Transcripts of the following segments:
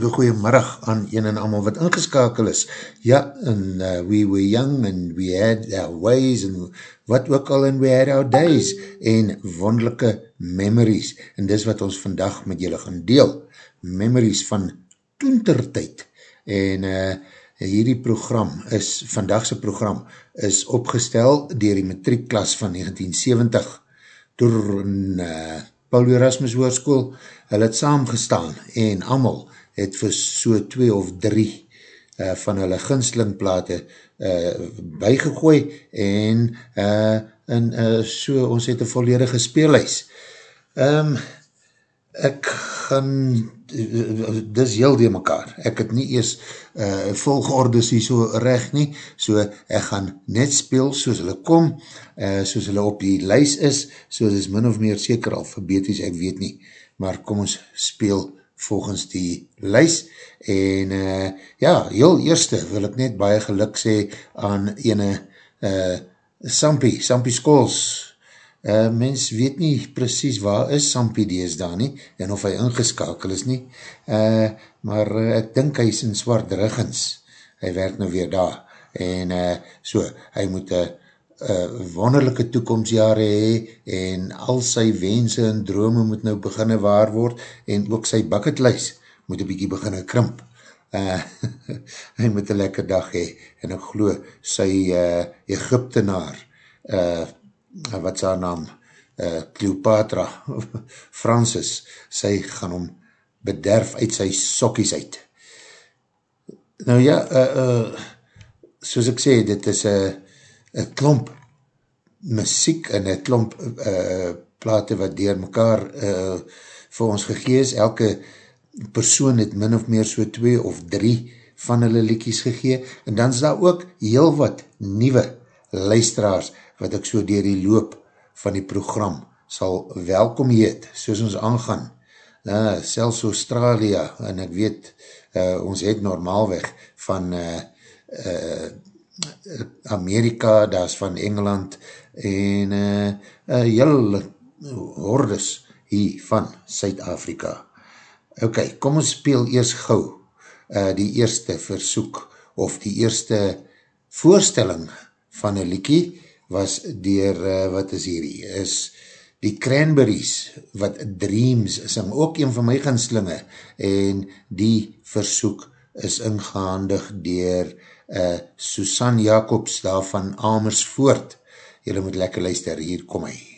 hartelike goeiemiddag aan een en allemaal wat ingeskakel is. Ja, en uh, we were young and we had our ways and wat ook al en we had our days en wonderlijke memories. En dis wat ons vandag met julle gaan deel. Memories van toentertijd. En uh, hierdie program is, vandagse program, is opgestel dier die matriekklas van 1970 door uh, Paul Erasmus Woordskool, hulle het saamgestaan en amal het vir so twee of drie uh, van hulle ginslingplate uh, bygegooi en uh, en uh, so ons het een volledige speelhuis. Um, ek gaan, dis heel die mekaar, ek het nie eers uh, volgeordes hier so recht nie, so ek gaan net speel soos hulle kom, uh, soos hulle op die lys is, so is min of meer seker alfabeties, ek weet nie, maar kom ons speel volgens die lys, en uh, ja, heel eerste wil ek net baie geluk sê aan ene uh, Sampie, Sampie Skols, Uh, mens weet nie precies waar is Sampie dees daar nie, en of hy ingeskakel is nie, uh, maar uh, ek dink hy is in zwart riggens, hy werk nou weer daar, en uh, so, hy moet uh, wonderlijke toekomstjare hee, en al sy wense en drome moet nou beginne waar word, en ook sy bucketlist moet een bykie beginne krimp, uh, hy moet een lekker dag hee, en ek glo sy uh, Egyptenaar, uh, wat is haar naam, uh, Cleopatra, Francis, sy gaan hom bederf uit sy sokkies uit. Nou ja, uh, uh, soos ek sê, dit is een klomp muziek en een klomp uh, plate wat dier mekaar uh, vir ons gegees. Elke persoon het min of meer so twee of drie van hulle liekies gegee. En dan is daar ook heel wat nieuwe luisteraars wat ek so dier die loop van die program sal welkom heet, soos ons aangaan. Uh, selfs Australië, en ek weet, uh, ons het normaalweg van uh, uh, Amerika, daar is van Engeland, en uh, uh, heel hordes hier van Suid-Afrika. Ok, kom ons speel eers gauw uh, die eerste versoek, of die eerste voorstelling van een liekie, was dier, uh, wat is hierdie, is die Cranberries, wat Dreams sing, ook een van my ganslinge, en die versoek is ingehandig dier uh, Susan Jacobs daar van Amersfoort. Julle moet lekker luister, hier kom hy.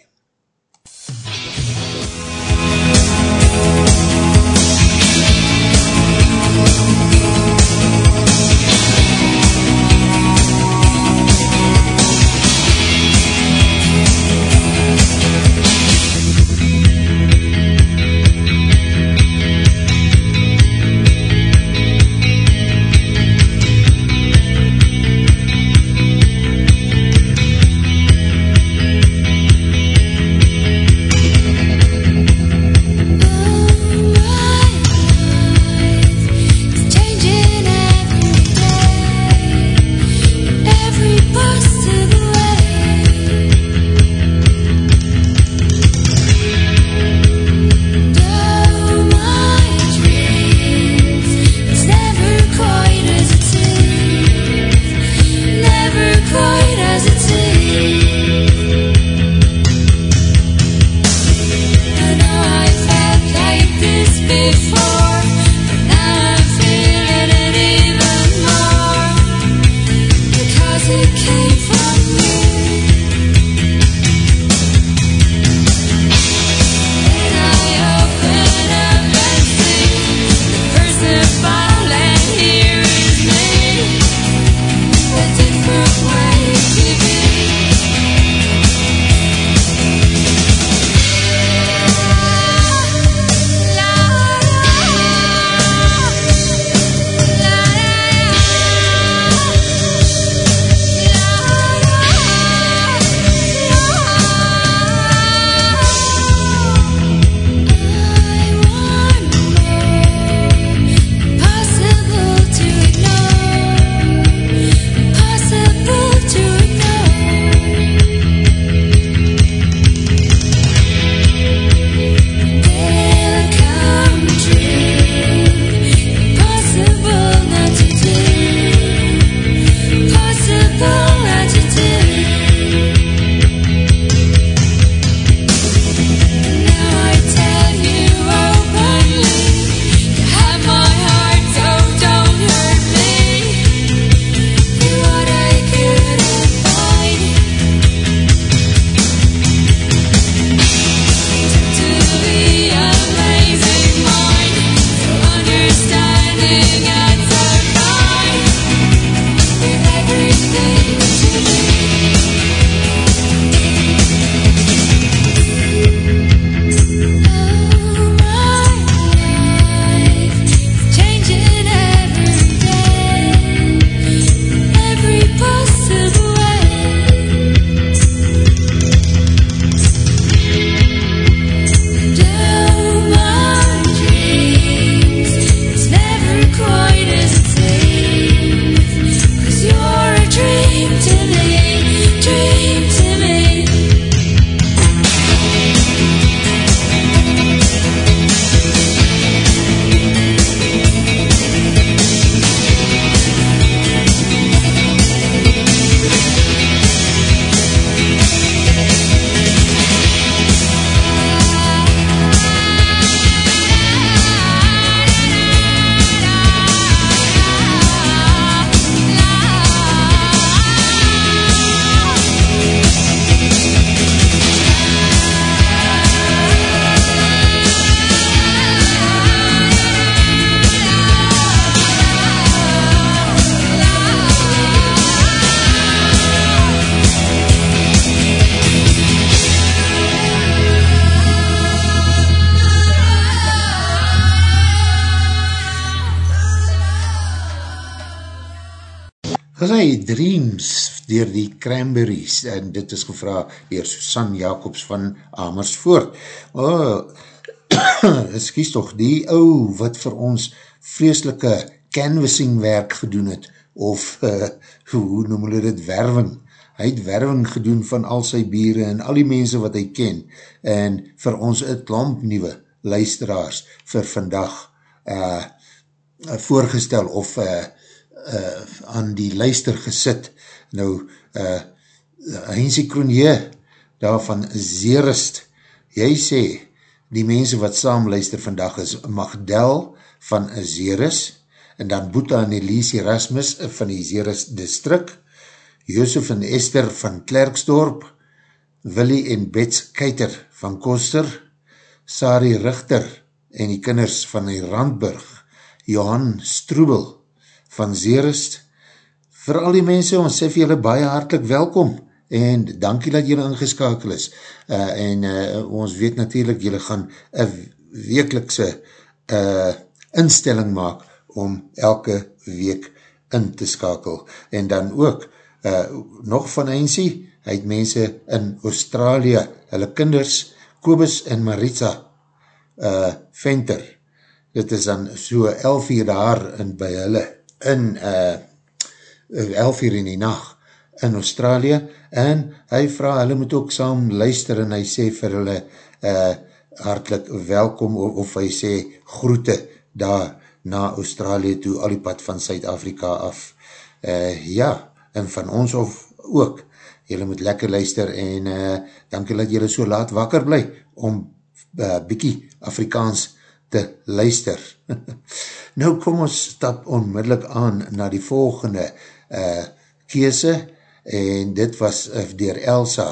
Dreams dier die Cranberries en dit is gevra dier Susan Jacobs van Amersfoort. Oh, excuse toch, die ou wat vir ons vreselike canvassing werk gedoen het of uh, hoe noem hulle dit werving. Hy het werving gedoen van al sy bieren en al die mense wat hy ken en vir ons het klomp nieuwe luisteraars vir vandag uh, voorgestel of uh, uh, aan die luister gesit. Nou, uh, Heinzie Kroenje, daar van Zerist, jy sê, die mense wat saam luister vandag is Magdel van Zerist, en dan Boeta en Elise Erasmus van die Zerist District, Josef en Esther van Klerksdorp, Willie en Bets Keiter van Koster, Sari Richter en die kinders van die Randburg, Johan Stroebel van Zerist. Voor al die mense, ons sê vir julle baie hartelijk welkom en dankie dat julle ingeskakel is. Uh, en uh, ons weet natuurlijk, julle gaan een wekelikse uh, instelling maak om elke week in te skakel. En dan ook, uh, nog van Einsie, hy het mense in Australië, hulle kinders, Kobus en Maritza uh, Venter, dit is dan so 11 uur daar in by hulle, in uh, 11 uur in die nacht in Australië en hy vraag, hulle moet ook saam luister en hy sê vir hulle uh, hartelijk welkom of, of hy sê groete daar na Australië toe, al die pad van Suid-Afrika af. Uh, ja, en van ons of ook, julle moet lekker luister en uh, dankie dat julle so laat wakker bly om uh, bykie Afrikaans te luister. nou kom ons stap onmiddellik aan na die volgende uh, kese en dit was uh, dier Elsa,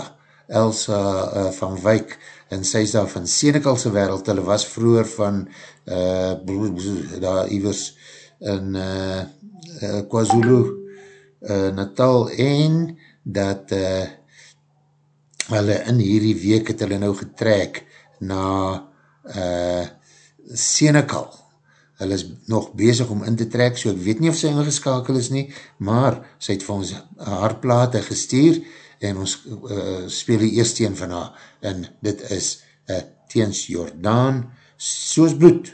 Elsa uh, van Wyk en sy is daar van Senekalse wereld, hulle was vroeger van uh, daar ivers in uh, uh, KwaZulu uh, Natal en dat uh, hulle in hierdie week het hulle nou getrek na uh, Senekal. Hulle is nog bezig om in te trek, so ek weet nie of sy ingeskakel is nie, maar sy het vir ons haarplate gestuur en ons uh, speel die eerste een van haar en dit is uh, Teens Jordaan, soos bloed,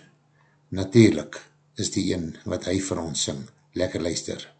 natuurlijk is die een wat hy vir ons sing. Lekker luister.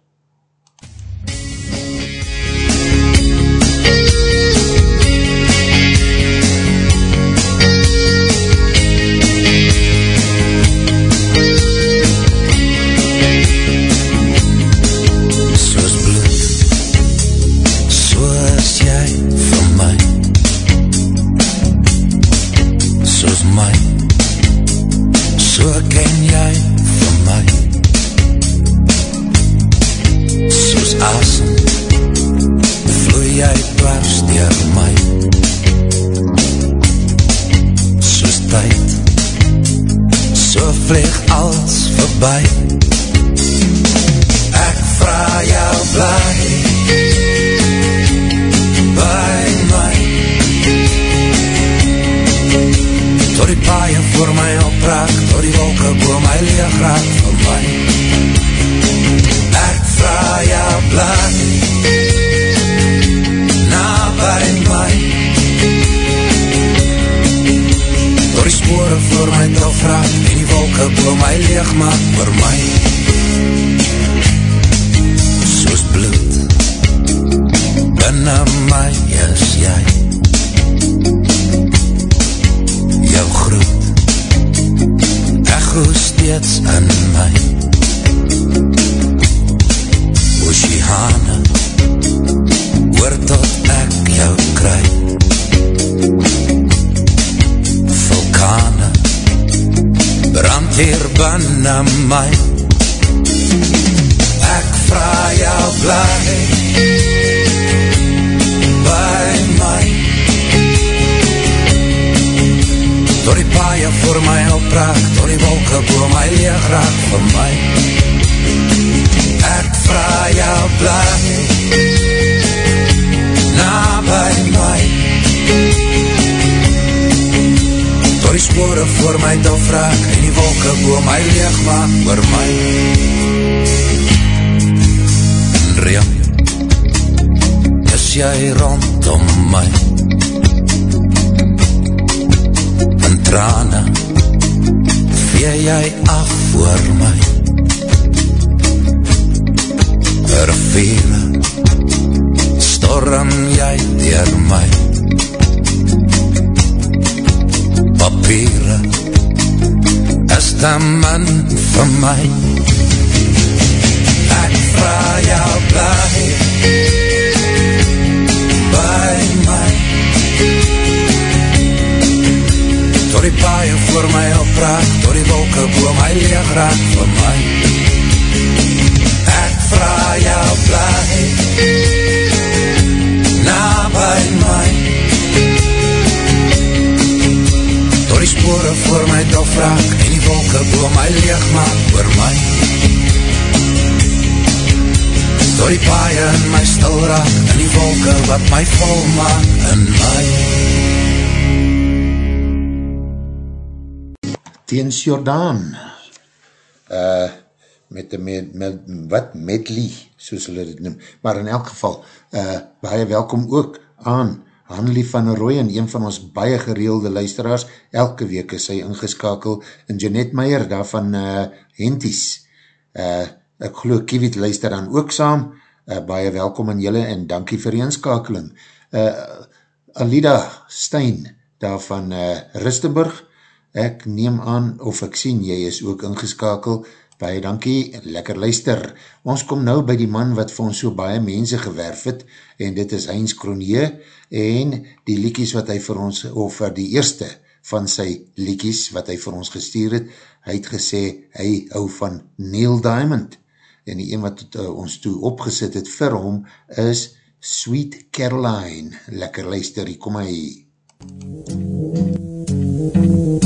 Jordaan uh, met die met, met, wat? Medley soos hulle dit noem, maar in elk geval uh, baie welkom ook aan Hanlie van Rooyen, een van ons baie gereelde luisteraars, elke week is sy ingeskakel, en Jeanette Meijer daar van uh, Henties. Uh, ek geloof Kiewit luister dan ook saam, uh, baie welkom aan julle en dankie vir die inskakeling. Uh, Alida Stein daar van uh, Ristenburg ek neem aan, of ek sien, jy is ook ingeskakel, baie dankie, lekker luister. Ons kom nou by die man wat vir ons so baie mense gewerf het, en dit is Heinz Kronie, en die liekies wat hy vir ons, of die eerste van sy liekies wat hy vir ons gestuur het, hy het gesê, hy hou van Neil Diamond, en die een wat het, uh, ons toe opgesit het vir hom, is Sweet Caroline. Lekker luister, kom hy. MUZIEK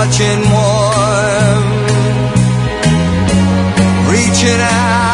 touching warm, reaching out,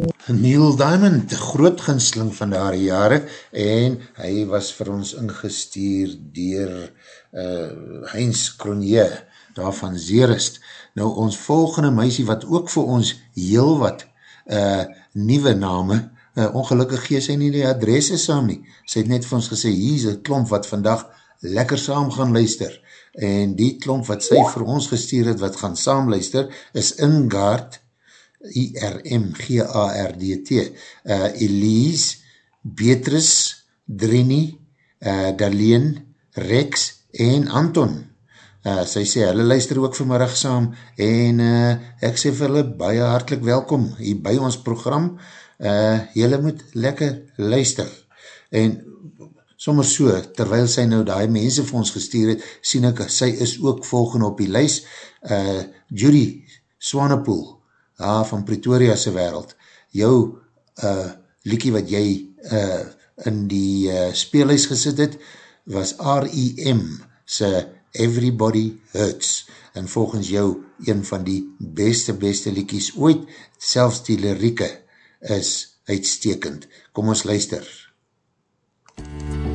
Diamond, groot ginsling van daar jare, en hy was vir ons ingestuur dier uh, Heinz Kronier, daar van Zerist. Nou, ons volgende meisie, wat ook vir ons heel wat uh, nieuwe name, uh, ongelukkig gee sy nie die adresse saam nie. Sy het net vir ons gesê, hier is een klomp wat vandag lekker saam gaan luister. En die klomp wat sy vir ons gestuur het, wat gaan saam luister, is Ingaard, I-R-M-G-A-R-D-T, uh, Elise, Beatrice, Drini, uh, Darlene, Rex en Anton. Uh, sy sê, hulle luister ook vanmiddag saam en uh, ek sê vir hulle baie hartelijk welkom hier by ons program. Uh, julle moet lekker luister. En sommer so, terwyl sy nou die mense vir ons gestuur het, sien ek, sy is ook volgende op die lys. Uh, Judy Swanepoel, uh, van Pretoria se wereld, jou uh, liekie wat jy uh, in die uh, speelhuis gesit het, was R.E.M. se Everybody Hurts, en volgens jou een van die beste, beste liekies ooit, selfs die lirieke is uitstekend. Kom ons luister. MUZIEK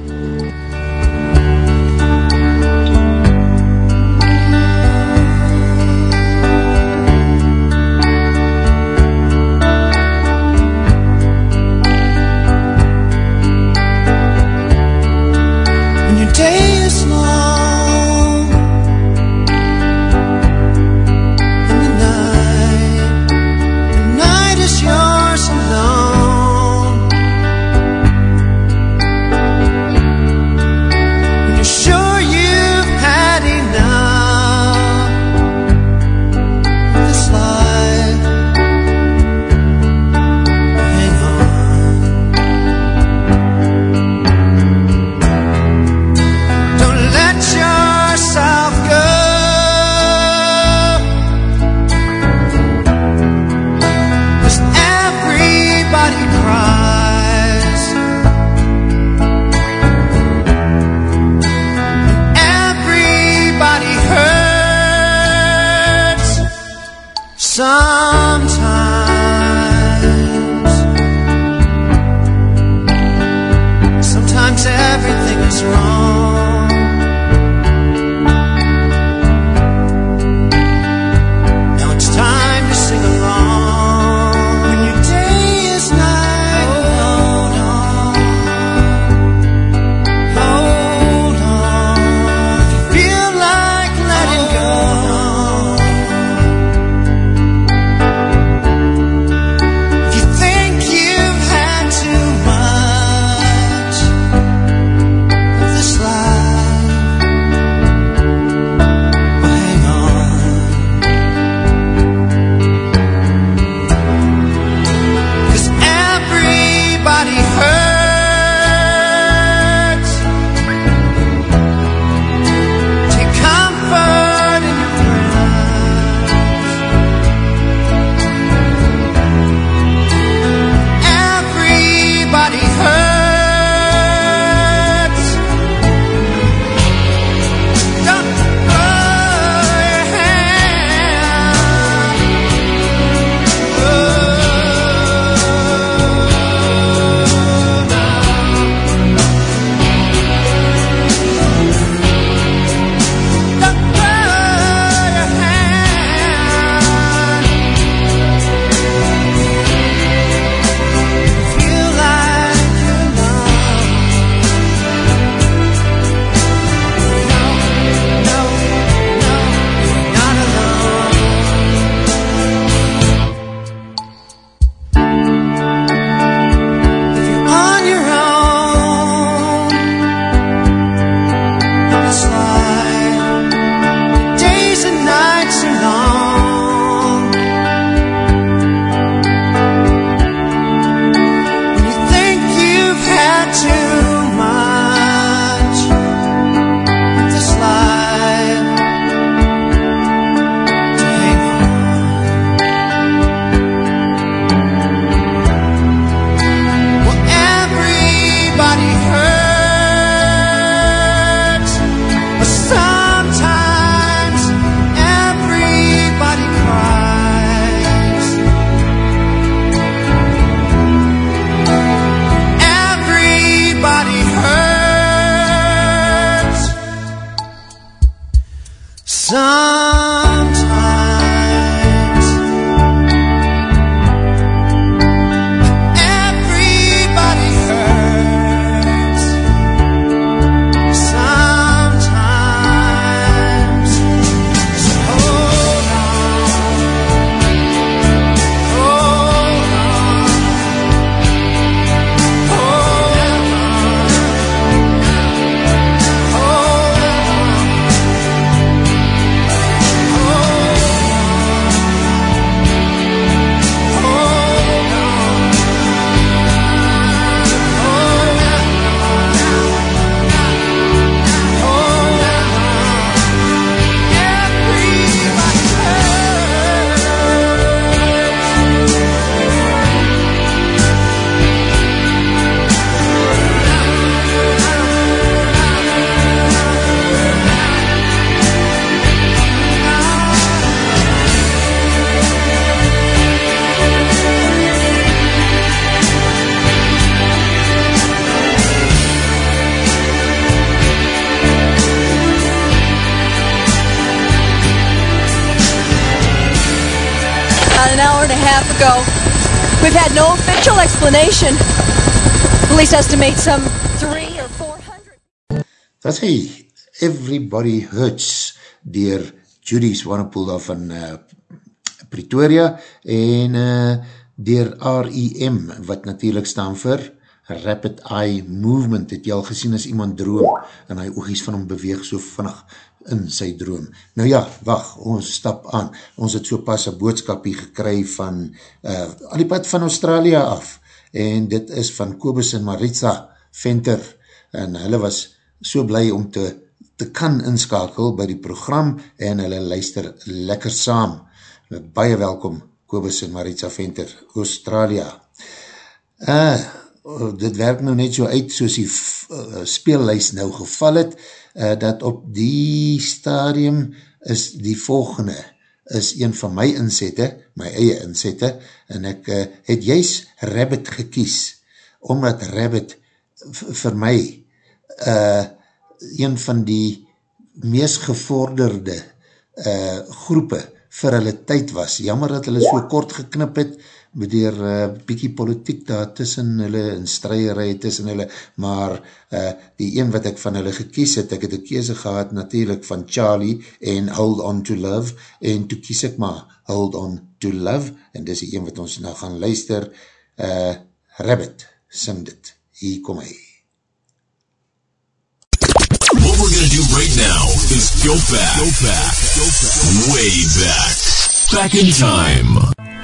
estimate some three or four hundred. Dat hy, Everybody Hurts, dier Judy Swanepoel daar van uh, Pretoria, en uh, dier REM, wat natuurlijk staan vir Rapid Eye Movement, het jy al gesien as iemand droom, en hy oogies van hom beweeg so vinnig in sy droom. Nou ja, wacht, ons stap aan. Ons het so pas een boodskapie gekry van uh, al die pad van Australië af, en dit is van Kobus en Maritza Venter, en hulle was so blij om te, te kan inskakel by die program, en hulle luister lekker saam. Baie welkom, Kobus en Maritza Venter, Australië. Uh, dit werk nou net so uit, soos die uh, speellijst nou geval het, uh, dat op die stadium is die volgende, is een van my inzette, my eie inzette, en ek uh, het juist Rabbit gekies, omdat Rabbit vir my uh, een van die meest gevorderde uh, groepe vir hulle tyd was. Jammer dat hulle so kort geknip het, met die uh, bykie politiek daar tussen hulle en strijderij tussen hulle, maar uh, die een wat ek van hulle gekies het, ek het een kese gehad natuurlijk van Charlie en Hold On To Love, en toe kies ek maar Hold On To Love, en dis die een wat ons nou gaan luister, uh, Rabbit, sing dit, hier kom hy. We're gonna do right now is go back, go back, go back, way back, back in time.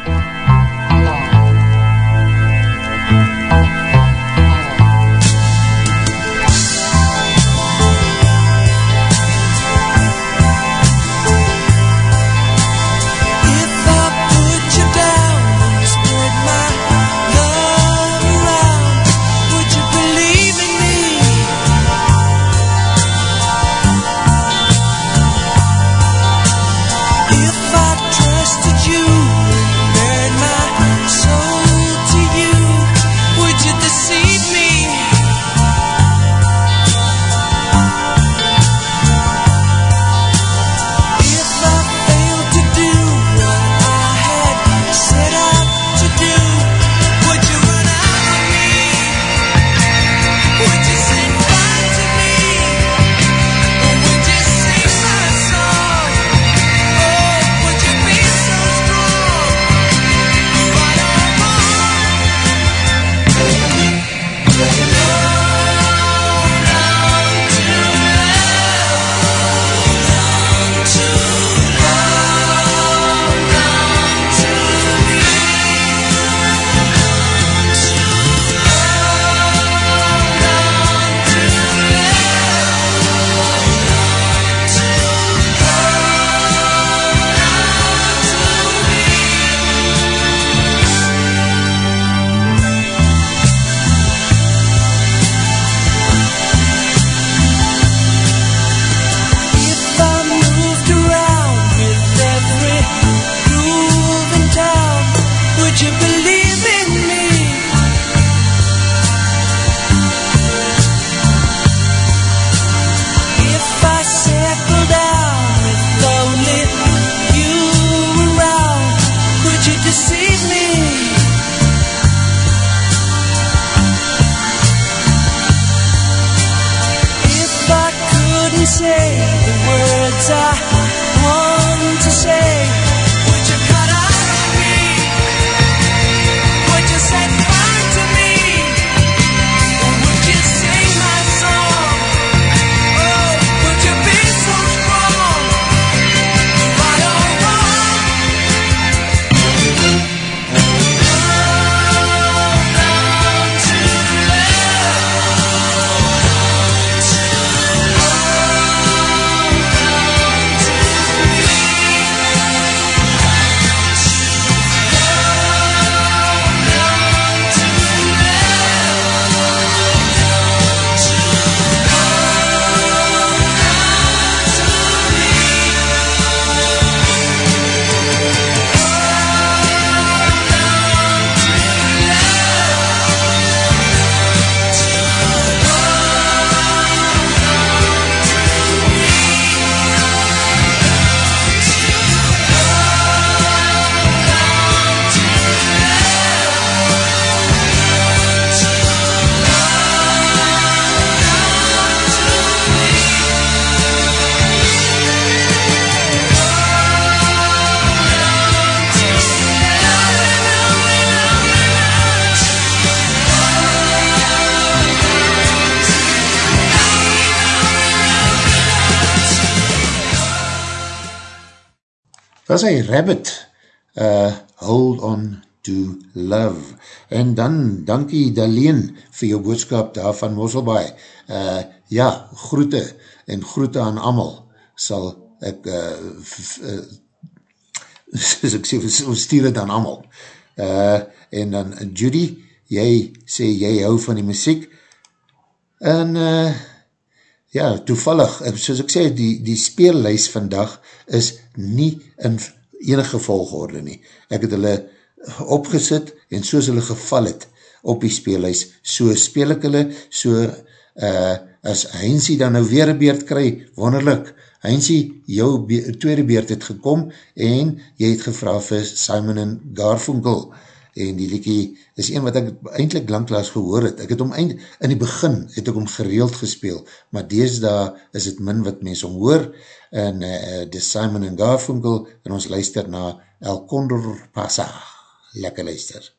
Was hy Rabbit, uh, Hold On To Love, en dan, dankie Daleen vir jou boodskap daar van Mosselbaai, uh, ja, groete, en groete aan amal, sal ek, uh, uh, soos ek sê, ons stuur het aan amal, uh, en dan Judy, jy sê jy hou van die muziek, en uh, ja, toevallig, soos ek sê, die, die speellys vandag is nie in enige volgorde nie. Ek het hulle opgesit en soos hulle geval het op die speellys, so speel ek hulle, so uh, as Heinzie dan nou weer een beurt kry, wonderlik, Heinzie, jou be tweede beurt het gekom en jy het gevra vir Simon en Garfunkel en die liekie is een wat ek eindelijk langklaas gehoor het. Ek het om eind, in die begin het ek om gereeld gespeel, maar deesda is het min wat mens om hoor en uh, die Simon en Garfunkel en ons luister na El Condor Pasa. Lekker luister.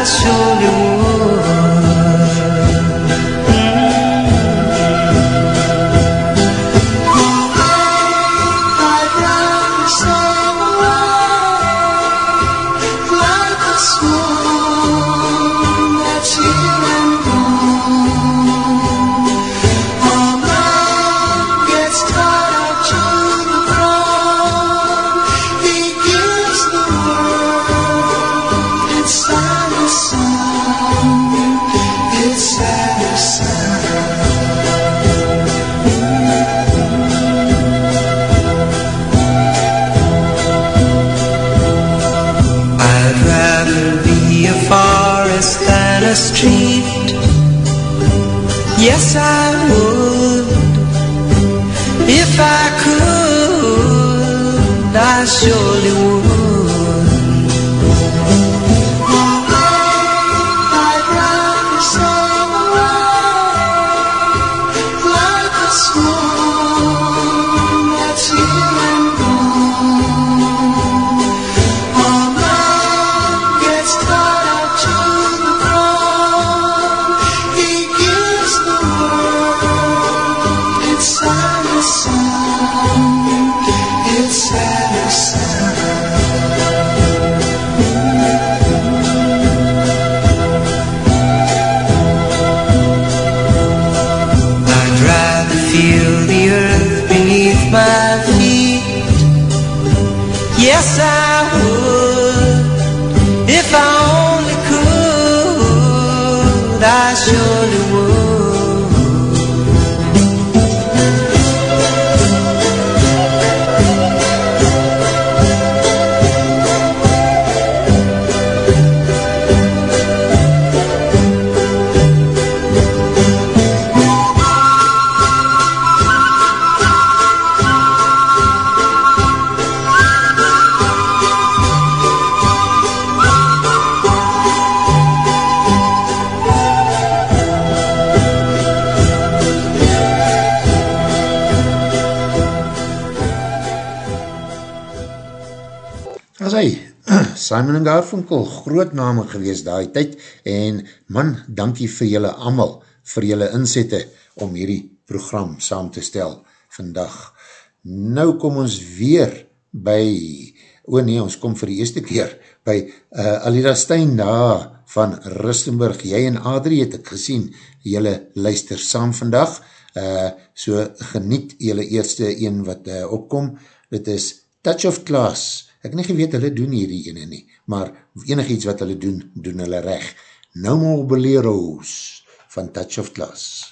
passione en Garfunkel, groot name gewees daai tyd, en man, dankie vir julle amal, vir julle inzette, om hierdie program saam te stel vandag. Nou kom ons weer by, o oh nee, ons kom vir die eerste keer, by uh, Alida Stein daar van Rustenburg, jy en Adrie het ek gesien, julle luister saam vandag, uh, so geniet julle eerste een wat uh, opkom, dit is Touch of Class, ek nie geweet hulle doen hierdie ene nie, maar enig iets wat hulle doen, doen hulle reg. No More Boleros van Touch of Class.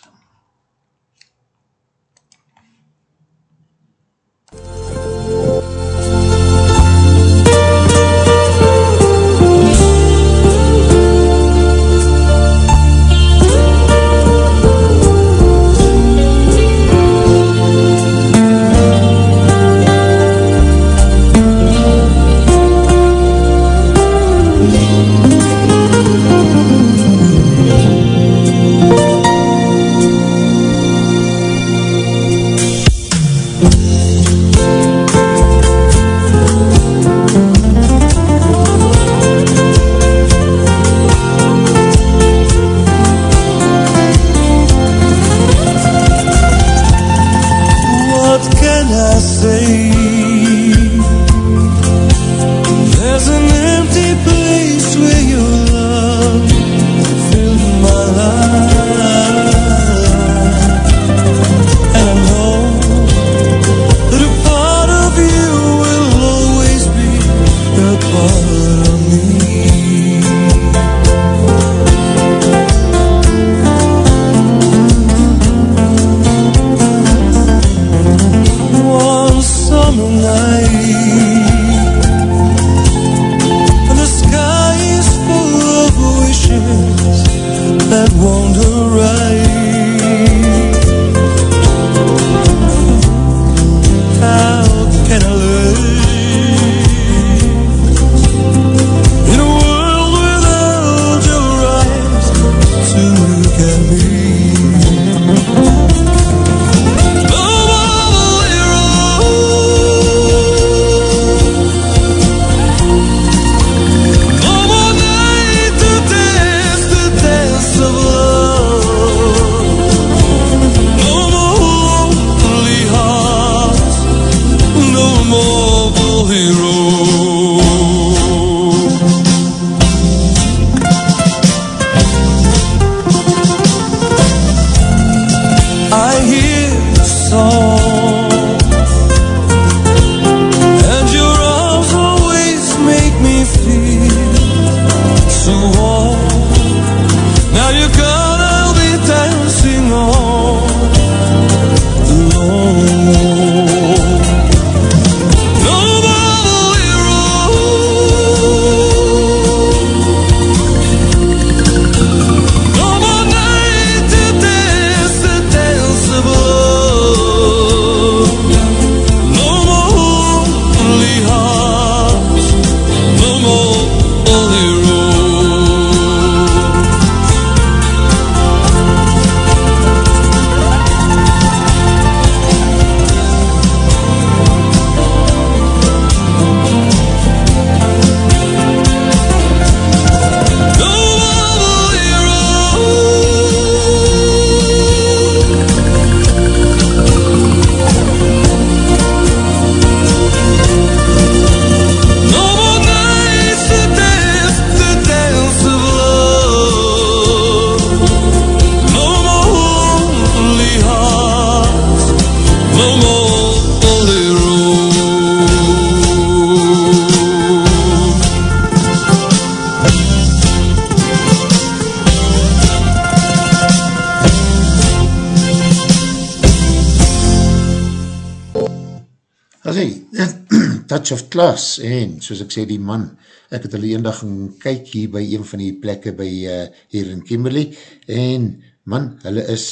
Klas, en soos ek sê, die man, ek het hulle eendag gaan kyk hier by een van die plekke by uh, hier in Kimberley, en man, hulle is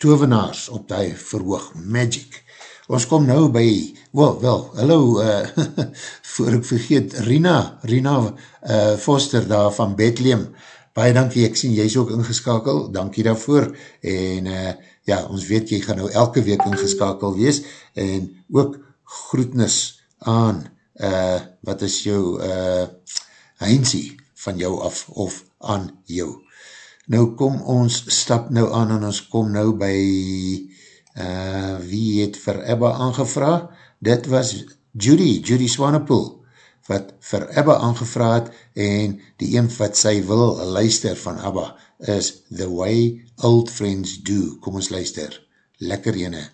tovenaars op die verhoog, magic. Ons kom nou by, well, wel, hallo, uh, voor ek vergeet, Rina, Rina uh, Foster daar van Bethlehem, baie dankie, ek sien jy is ook ingeskakel, dankie daarvoor, en uh, ja, ons weet jy gaan nou elke week ingeskakel wees, en ook groetnis aan uh, wat is jou uh, heinsie van jou af of aan jou. Nou kom ons stap nou aan en ons kom nou by uh, wie het vir Ebba aangevra? Dit was Judy, Judy Swanepoel wat vir Ebba aangevra het en die een wat sy wil luister van Ebba is The Way Old Friends Do. Kom ons luister. Lekker ene.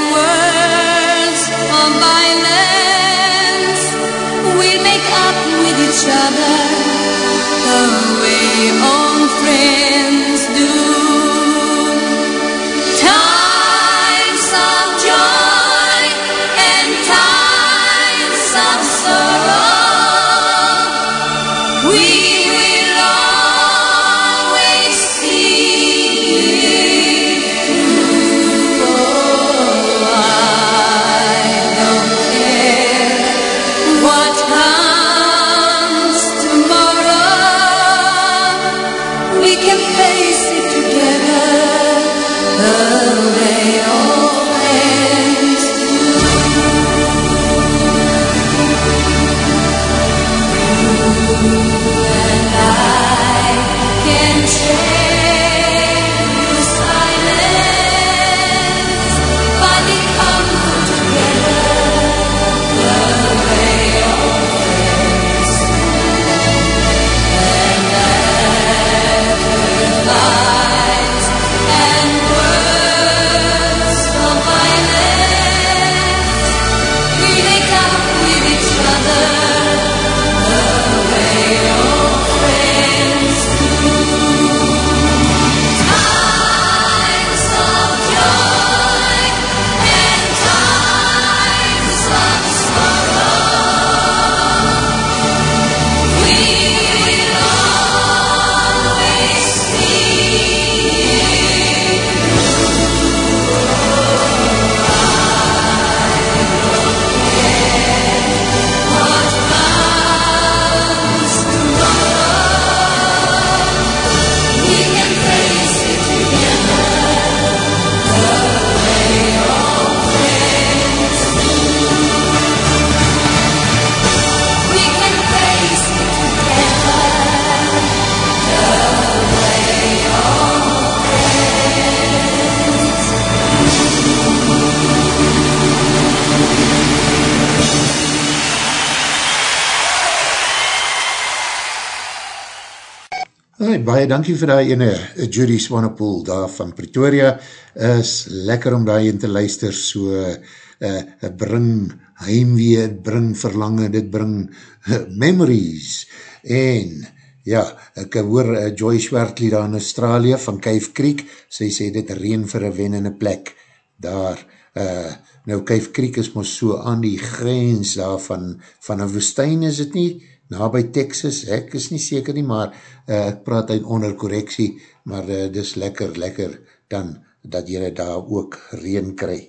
baie dankie vir die ene, Judy Swanepoel daar van Pretoria, is lekker om daar te luister, so uh, bring heimwee, het bring verlange, dit bring uh, memories, en ja, ek hoor uh, Joy Schwertley daar in Australië, van Cave Creek, sy sê dit reen vir een wennende plek, daar, uh, nou Cave Creek is ons so aan die grens daar van, van een woestijn is het nie, na by Texas, ek is nie seker nie, maar uh, ek praat uit onder correctie, maar uh, dis lekker, lekker dan, dat jylle daar ook reen kry.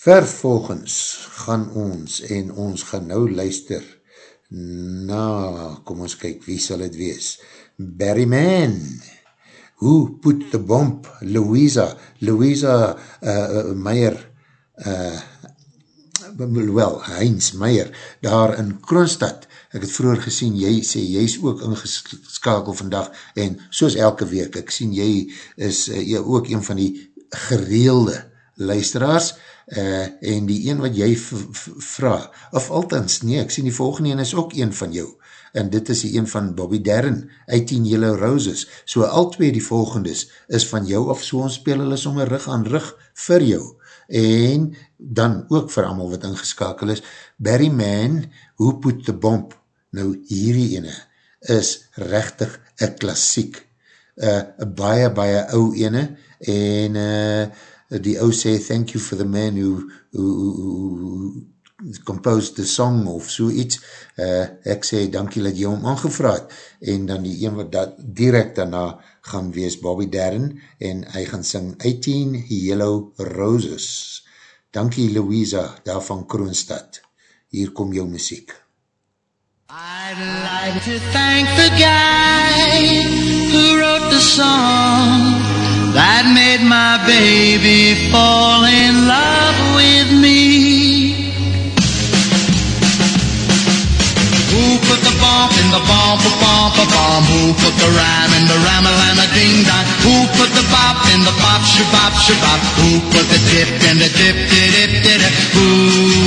Vervolgens gaan ons, en ons gaan nou luister, na, kom ons kyk, wie sal het wees? Barry Man, Who Put the Bomb, Louisa, Louisa uh, Meyer, uh, wel, Heinz Meyer, daar in Kroonstad, ek het vroeger gesien, jy sê, jy is ook ingeskakel vandag, en soos elke week, ek sien, jy is uh, jy ook een van die gereelde luisteraars, uh, en die een wat jy vraag, of althans, nee, ek sien die volgende een is ook een van jou, en dit is die een van Bobby Darren, 18 Yellow Roses, so al twee die volgendes is van jou af, so ons speel hulle sommer rug aan rug vir jou, en dan ook vir allemaal wat ingeskakel is, Barry Mann, Who Put the Bomb, nou hierdie ene, is rechtig een klassiek, een uh, baie, baie ou ene, en uh, die ou sê, thank you for the man who, who, who composed the song of so iets, uh, ek sê dankie dat jy hom aangevraad, en dan die een wat dat direct daarna gaan wees Bobby Darren, en hy gaan sing 18 Yellow Roses. Dankie Louisa, daar van Kroonstad. Hier kom jou muziek. I'd like to thank the guy who wrote the song that made my baby fall in bump? Who put the rhyme in the rhyme a lime a ding dong? Who put the bop in the bop shabop shabop? Who put the dip in the dip dip dip? Who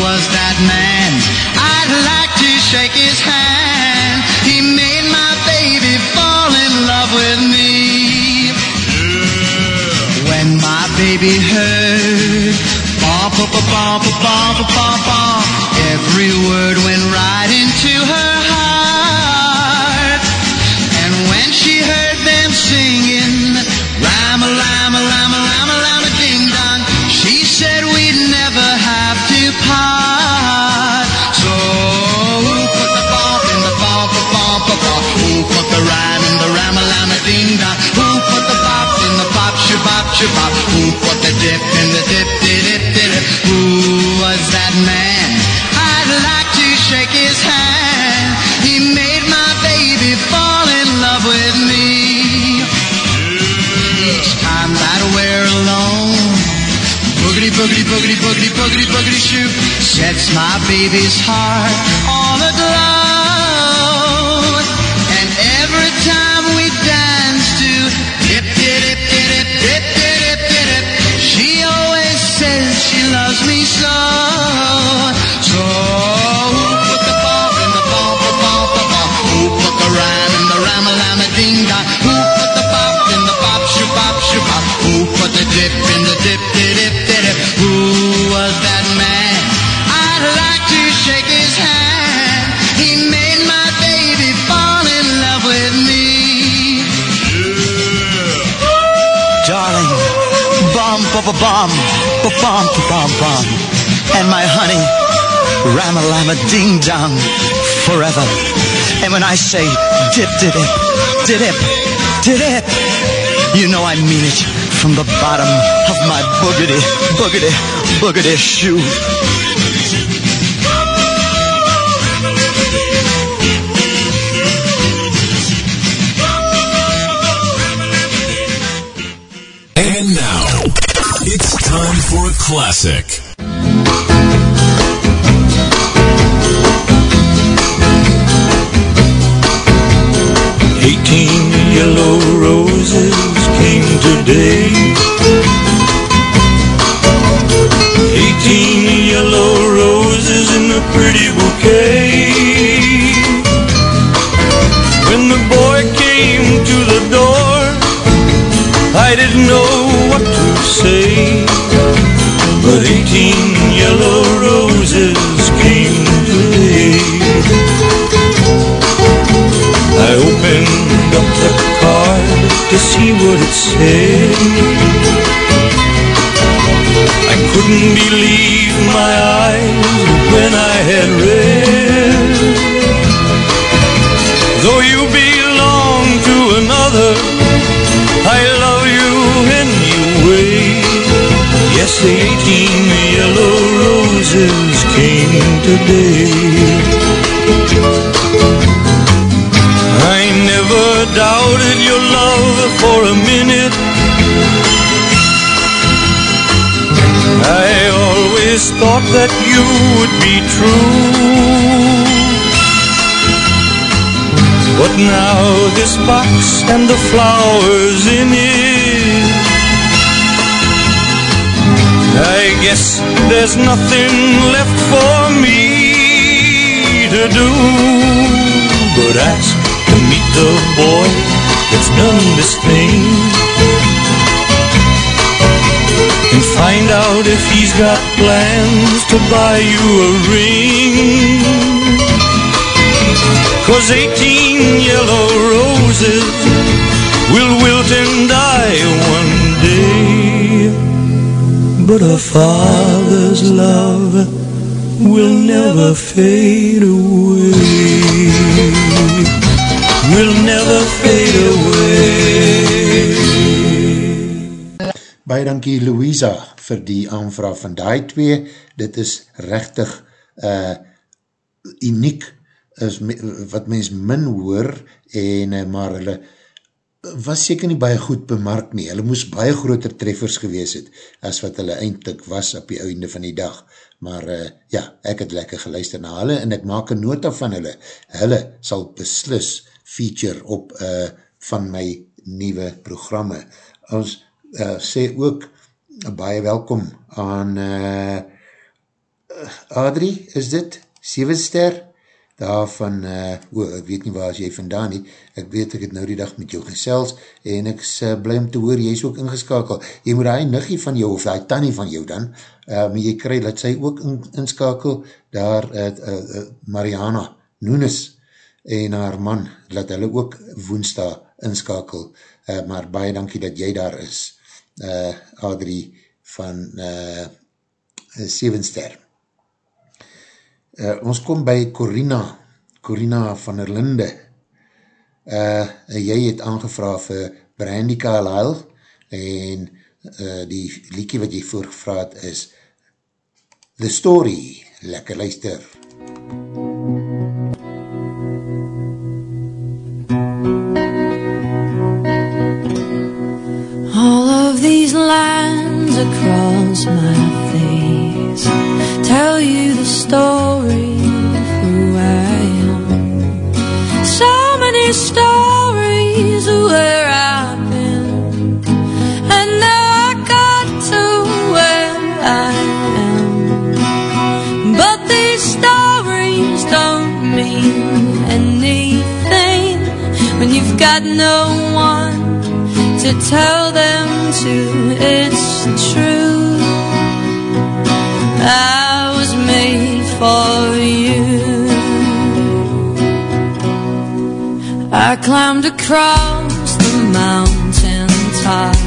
was that man? I'd like to shake his hand. He made my baby fall in love with me. Yeah. When my baby heard bump bump bump bump bump bump, every word went right into her heart. Singing, rhyme a lime a a ding dong, she said we'd never have to part. So who put the bump in the bump a bump a bump? Who put the rhyme in the rhyme a ding dong? Who put the bop in the pop shabop shabop? Who put the dip in the dip? Boogity boogity boogity boogity boogity shoot sets my baby's heart on aglow. And every time we dance to dip dip dip dip dip dip dip dip, she always says she loves me so. So put the bump in the a bump a bump? Who put the rhyme in the rhyme a lime a? Who put the bop in the bop shoop bop shoop bop? Who put the dip in the dip? Who was that man? I'd like to shake his hand. He made my baby fall in love with me. Darling, bum bum bum bum bum bum bum, and my honey, ram a lam a ding dong, forever. And when I say dip dip dip dip dip dip, you know I mean it from the bottom of my boogity boogity boogity shoe. And now, it's time for a classic. Eighteen yellow roses today. Eighteen yellow roses in a pretty bouquet. When the boy came to the door, I didn't know what to say. But eighteen to see what it said. I couldn't believe my eyes when I had read. Though you belong to another, I love you anyway. Yes, the eighteen yellow roses came today. I never doubted your love for a minute. I always thought that you would be true. But now this box and the flowers in it. I guess there's nothing left for me to do but ask to meet the boy that's done this thing and find out if he's got plans to buy you a ring. Cause 18 yellow roses will wilt and die one day. But a father's love will never fade away. Will never fade away. Baie dankie Louisa vir die aanvraag van die twee. Dit is rechtig uh, uniek is me, wat mens min hoor en uh, maar hulle was seker nie baie goed bemark nie. Hulle moes baie groter treffers gewees het as wat hulle eindelijk was op die einde van die dag. Maar uh, ja, ek het lekker geluister na hulle en ek maak een nota van hulle. Hulle sal beslis feature op uh, van my nieuwe programme. Ons uh, sê ook baie welkom aan uh, Adrie, is dit? 7 ster? Daar van, uh, oh, ek weet nie waar is jy vandaan nie, ek weet ek het nou die dag met jou gesels, en ek is uh, blij om te hoor, jy is ook ingeskakel. Jy moet die niggie van jou, of die tannie van jou dan, uh, maar jy krij dat sy ook in, inskakel, daar uh, uh, Mariana Nunes en haar man, dat hulle ook woensdag inskakel, uh, maar baie dankie dat jy daar is uh, Adrie van uh, Sevenster. Uh, ons kom by Corina, Corina van der Linde. Uh, jy het aangevra vir Brandy Carlisle en uh, die liekie wat jy voorgevraad is The Story. Lekker luister. All across my face tell you the story of who I am. So many stories of where I've been, and now I got to where I am. But these stories don't mean anything when you've got no one to tell them to. It's for you. I climbed across the mountain tops,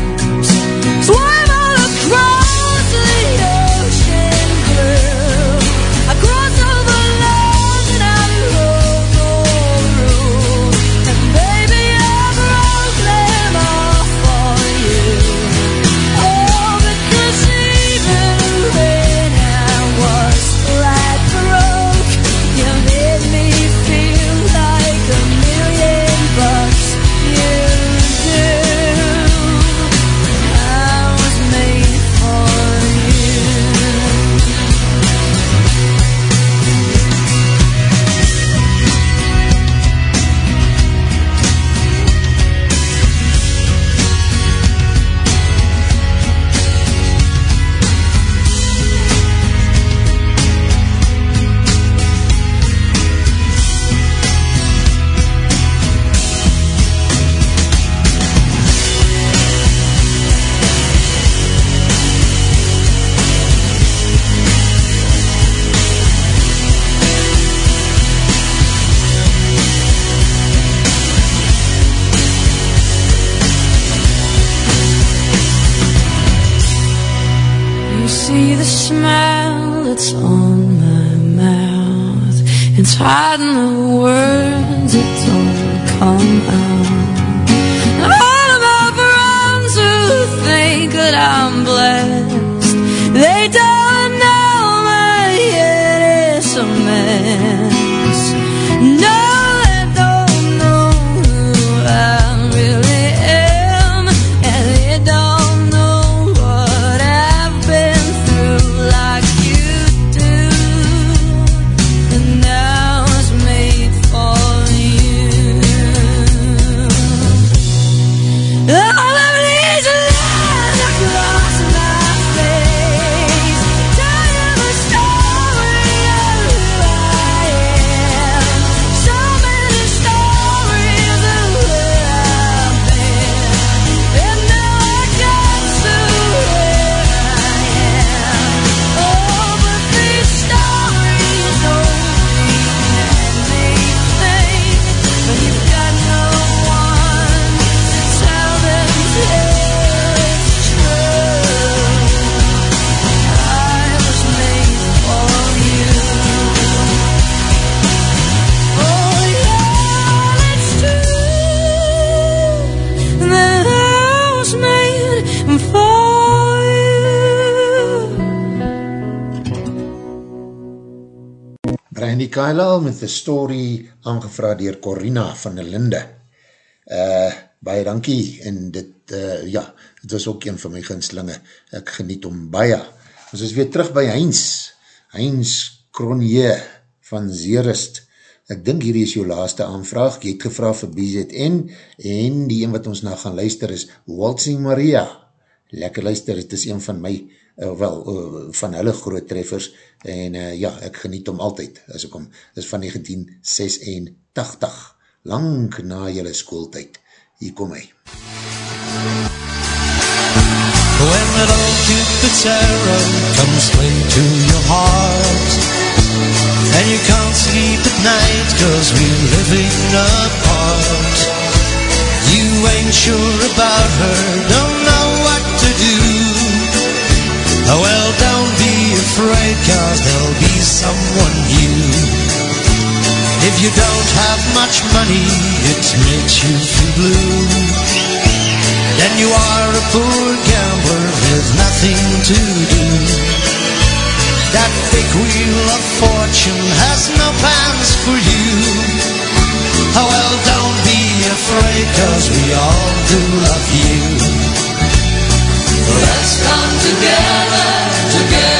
hiding the words that don't come out. Kylal met the story aangevra dier Corina van der Linde. Uh, baie dankie en dit, uh, ja, het was ook een van my ginslinge. Ek geniet om baie. Ons is weer terug by Heinz, Heinz Kronier van Zerist. Ek dink hierdie is jou laaste aanvraag. Jy het gevra vir BZN en die een wat ons na gaan luister is Waltzing Maria. Lekker luister, het is een van my, uh, wel, uh, van hulle groot treffers en uh, ja, ek geniet om altyd as ek om, is van 1986, lang na jylle schooltijd. Hier kom hy. When old Cupid's arrow comes straight to your heart And you can't sleep at night cause we're living apart You ain't sure about her, don't Oh well, don't be afraid cause there'll be someone new. If you don't have much money, it makes you feel blue. Then you are a poor gambler with nothing to do. That big wheel of fortune has no plans for you. Oh well, don't be afraid cause we all do love you Let's come together, together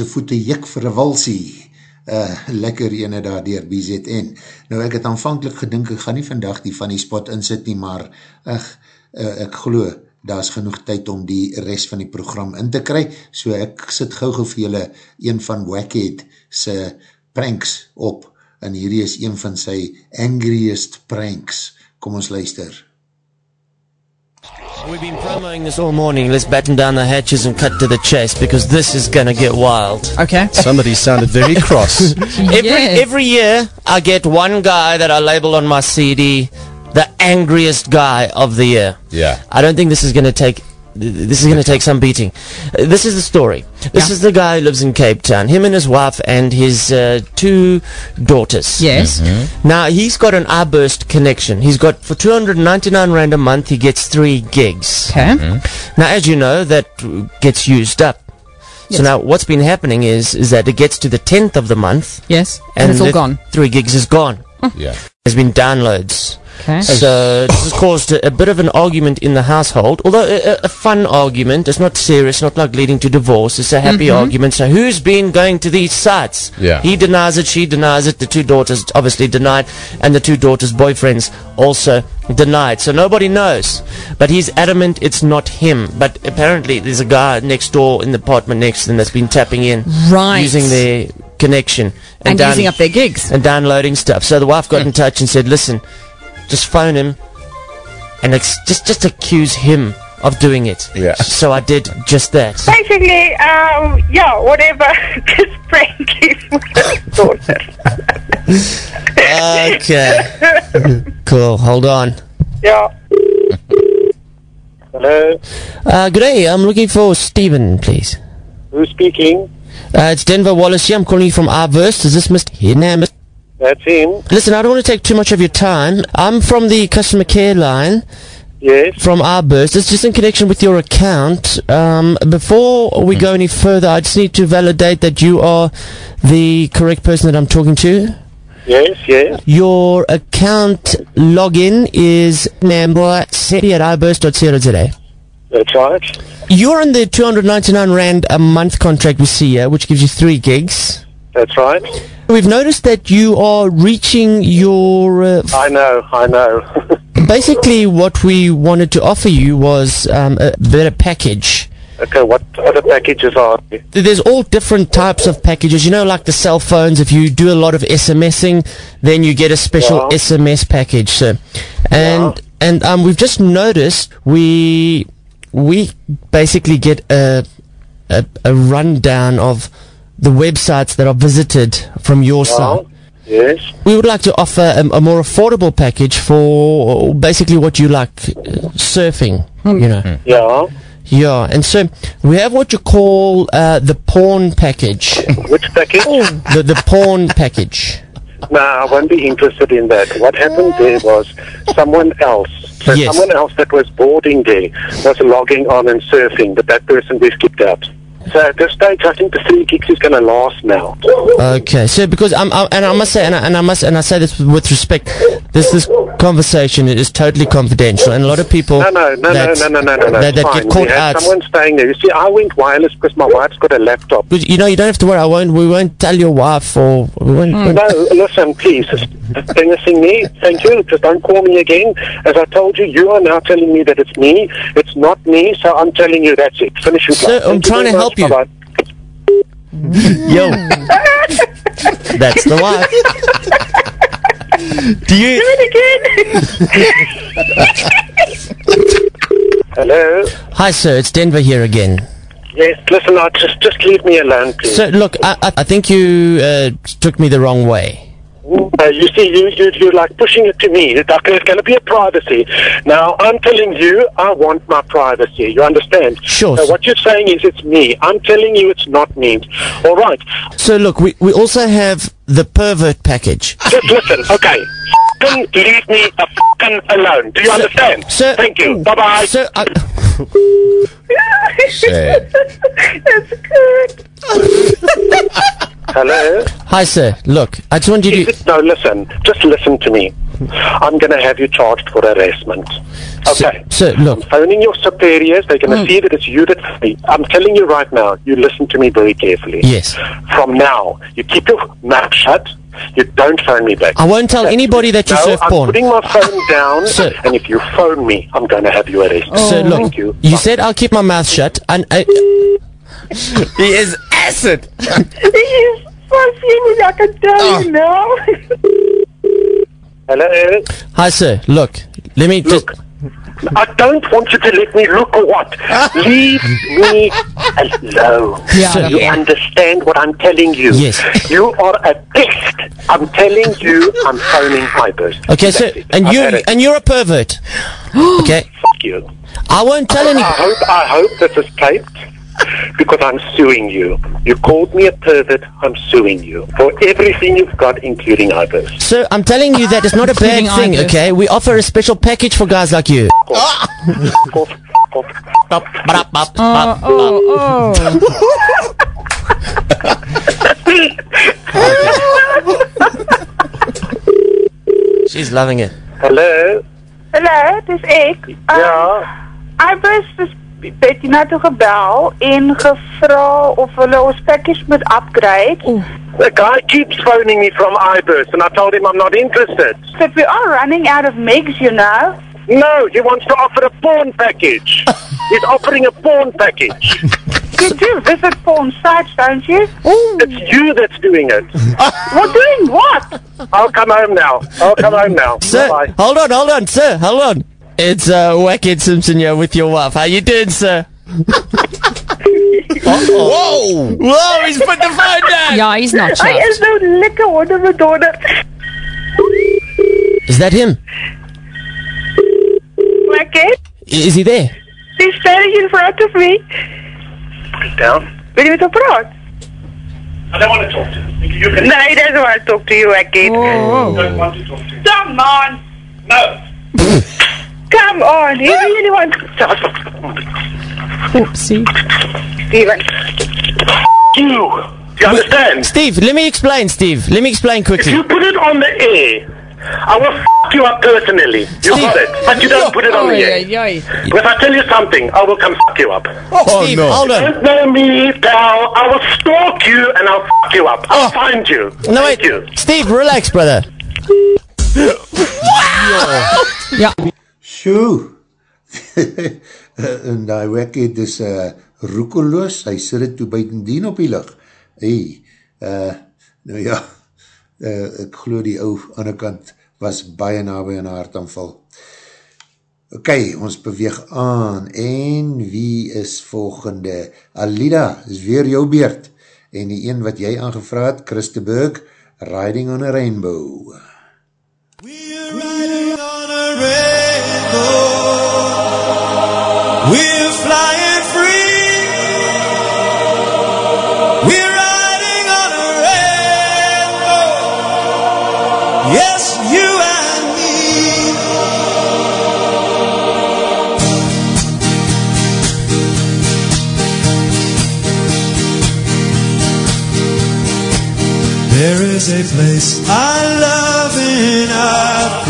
Mense voete jik vir een walsie, uh, lekker ene daar dier BZN. Nou ek het aanvankelijk gedink, ek gaan nie vandag die van die spot insit nie, maar ach, uh, ek glo, daar is genoeg tyd om die rest van die program in te kry, so ek sit gauw gauw vir julle een van Wackhead sy pranks op, en hierdie is een van sy angriest pranks. Kom ons luister. We've been promoting this all morning. Let's batten down the hatches and cut to the chase because this is going to get wild. Okay. Somebody sounded very cross. Every, Yes. every year, I get one guy that I label on my CD the angriest guy of the year. Yeah. I don't think this is going to take. This is going to take some beating. Uh, This is the story. This Yeah. is the guy who lives in Cape Town. Him and his wife and his uh, two daughters. Yes. Now he's got an iBurst connection. He's got for 299 rand a month. He gets three gigs. Okay. Now, as you know, that gets used up. Yes. So now, what's been happening is is that it gets to the 10th of the month, Yes. And, it's all gone. Three gigs is gone. Yeah. There's been downloads. Okay. So uh, this has caused a, a bit of an argument in the household, although a, a, a fun argument. It's not serious, not like leading to divorce. It's a happy mm-hmm. argument. So who's been going to these sites? Yeah. He denies it, she denies it. The two daughters obviously denied, and the two daughters' boyfriends also denied. So nobody knows. But he's adamant it's not him. But apparently there's a guy next door in the apartment next to them that's been tapping in, Right. using their connection And down- using up their gigs. and downloading stuff. So the wife got in touch and said, "Listen, just phone him and ex- just just accuse him of doing it." Yeah. So I did just that. Basically, um, yeah, whatever. Just pranking my daughter. Okay. cool. Hold on. Yeah. Hello, Uh, good day. I'm looking for Stephen, please. who's speaking? Uh, it's Denver Wallace here. I'm calling you from Arverst. Is this Mr. Hinam? That's him. Listen, I don't want to take too much of your time. I'm from the customer care line. Yes. from our burst. It's just in connection with your account. Um, before we go any further, I just need to validate that you are the correct person that I'm talking to. Yes, yes. Your account login is member city at iburst.co.za. That's right. You're on the 299 Rand a month contract with SIA, which gives you three gigs. That's right. We've noticed that you are reaching your uh, I know, I know. basically what we wanted to offer you was um, a better package. okay, what other packages are there? There's all different types of packages. You know, like the cell phones. If you do a lot of SMSing, then you get a special Yeah. SMS package. So, and and um, we've just noticed we we basically get a, a a rundown of the websites that are visited from your site. Yes. We would like to offer a, a more affordable package for basically what you like, uh, surfing. You know. Yeah. Yeah, and so we have what you call uh, the porn package. Which package? the the porn package. No, I won't be interested in that. What happened there was someone else, so Yes. someone else that was boarding there was logging on and surfing, but that person we've kicked out. So at this stage, I think the three gigs is going to last now. Okay, so because I'm, i and I must say, and I, and I must, and I say this with respect, this this conversation is totally confidential, and a lot of people No, no, no, that, no, no, no, no, no, no. that, it's that fine. get caught we had out. someone staying there. You see, I went wireless because my wife's got a laptop. But you know, you don't have to worry. I won't. We won't tell your wife, or we won't. Hmm. won't- No, listen, please. Anything me? Thank you. Just don't call me again. As I told you, you are now telling me that it's me. It's not me, so I'm telling you that's it. Finish it. Sir, I'm trying to help you. Yo, that's the wife. Do you? Do it Again? Hello. Hi, sir. It's Denver here again. Yes. Listen, I just just leave me alone, please. So look, I, I, I think you uh, took me the wrong way. Uh, you see, you, you, you're like pushing it to me. It's like going to be a privacy. Now, I'm telling you, I want my privacy. You understand? Sure. So what you're saying is it's me. I'm telling you it's not me. All right. So look, we, we also have the pervert package. Just listen, okay. F***ing leave me a f***ing alone. Do you understand? Sir, Thank you. Bye-bye. Sir, I, Sad. That's good. Hello? hi, sir. Look, I just want you to. No, listen. Just listen to me. I'm going to have you charged for harassment. Okay. Sir, look. I'm Phoning your superiors, they're going to Mm. see that it's you that... I'm telling you right now, you listen to me very carefully. Yes. From now, you keep your mouth shut. You don't phone me back. I won't tell anybody that you no, surf I'm porn. putting my phone down, Sir. and if you phone me, I'm going to have you arrested. Sir, look. Thank you. You said I'll keep my mouth shut, and I, He is acid. He is fussing. I can tell you oh. now. Hello? hi, sir. Look, let me just. I don't want you to let me look or what. Leave me alone. Yeah. you Yeah. understand what I'm telling you? Yes. You are a pest. I'm telling you, I'm phoning Ibers. Okay, so, and you and you're a pervert. okay. Fuck you. I won't tell any. I hope, I hope this is taped because I'm suing you. You called me a pervert. I'm suing you for everything you've got, including Ibers. So I'm telling you that it's not a bad Including thing, Ibis. okay? We offer a special package for guys like you. Oh, She's loving it. Hallo? Hallo, dis ek. Ja. Ibis is Bettina toe gebel en gevra of hulle ons package moet upgrade. The guy keeps phoning me from Ibers, and I told him I'm not interested. But we are running out of megs, you know. No, he wants to offer a porn package. He's offering a porn package. You do visit porn sites, don't you? It's you that's doing it. We're doing what? I'll come home now. I'll come home now. Sir, Bye. hold on, hold on, sir, hold on. It's uh, Wackhead Simpson here with your wife. How you doing, sir? Whoa! Whoa, he's put the phone down! Yeah, he's not Hy is nou lekker onder my donder. Is that him? Wicked. Is he there? He's standing in front of me. Sit down. Wil je met hem praten? I don't want to talk to him. You can... No, he doesn't want to talk to you, Wicked. I don't want to talk to him. Come on. No. Come on. He ah! really wants to talk. Oopsie. Steven. You. Do you understand? Steve, let me explain, Steve. Let me explain quickly. If you put it on the air, I will f you up personally. You got it. But you don't put it on the air. Yeah, But if I tell you something, I will come f you up. Oh, oh Steve, no. hold You on. don't know me, pal. I will stalk you and I'll f you up. I'll oh. find you. No, wait. Steve, relax, brother. Ja. Sjoe. en die wek het is uh, roekeloos, hy sit het toe buitendien op die lig. Hey, uh, nou ja, uh, ek glo die ou aan die kant was baie nabij aan een hartaanval. Ok, ons beweeg aan en wie is volgende? Alida, is weer jou beurt. En die een wat jy aangevraad, Christeburg, Riding on a Rainbow. We're flying free. We're riding on a rainbow. Yes, you and me. There is a place I love in Africa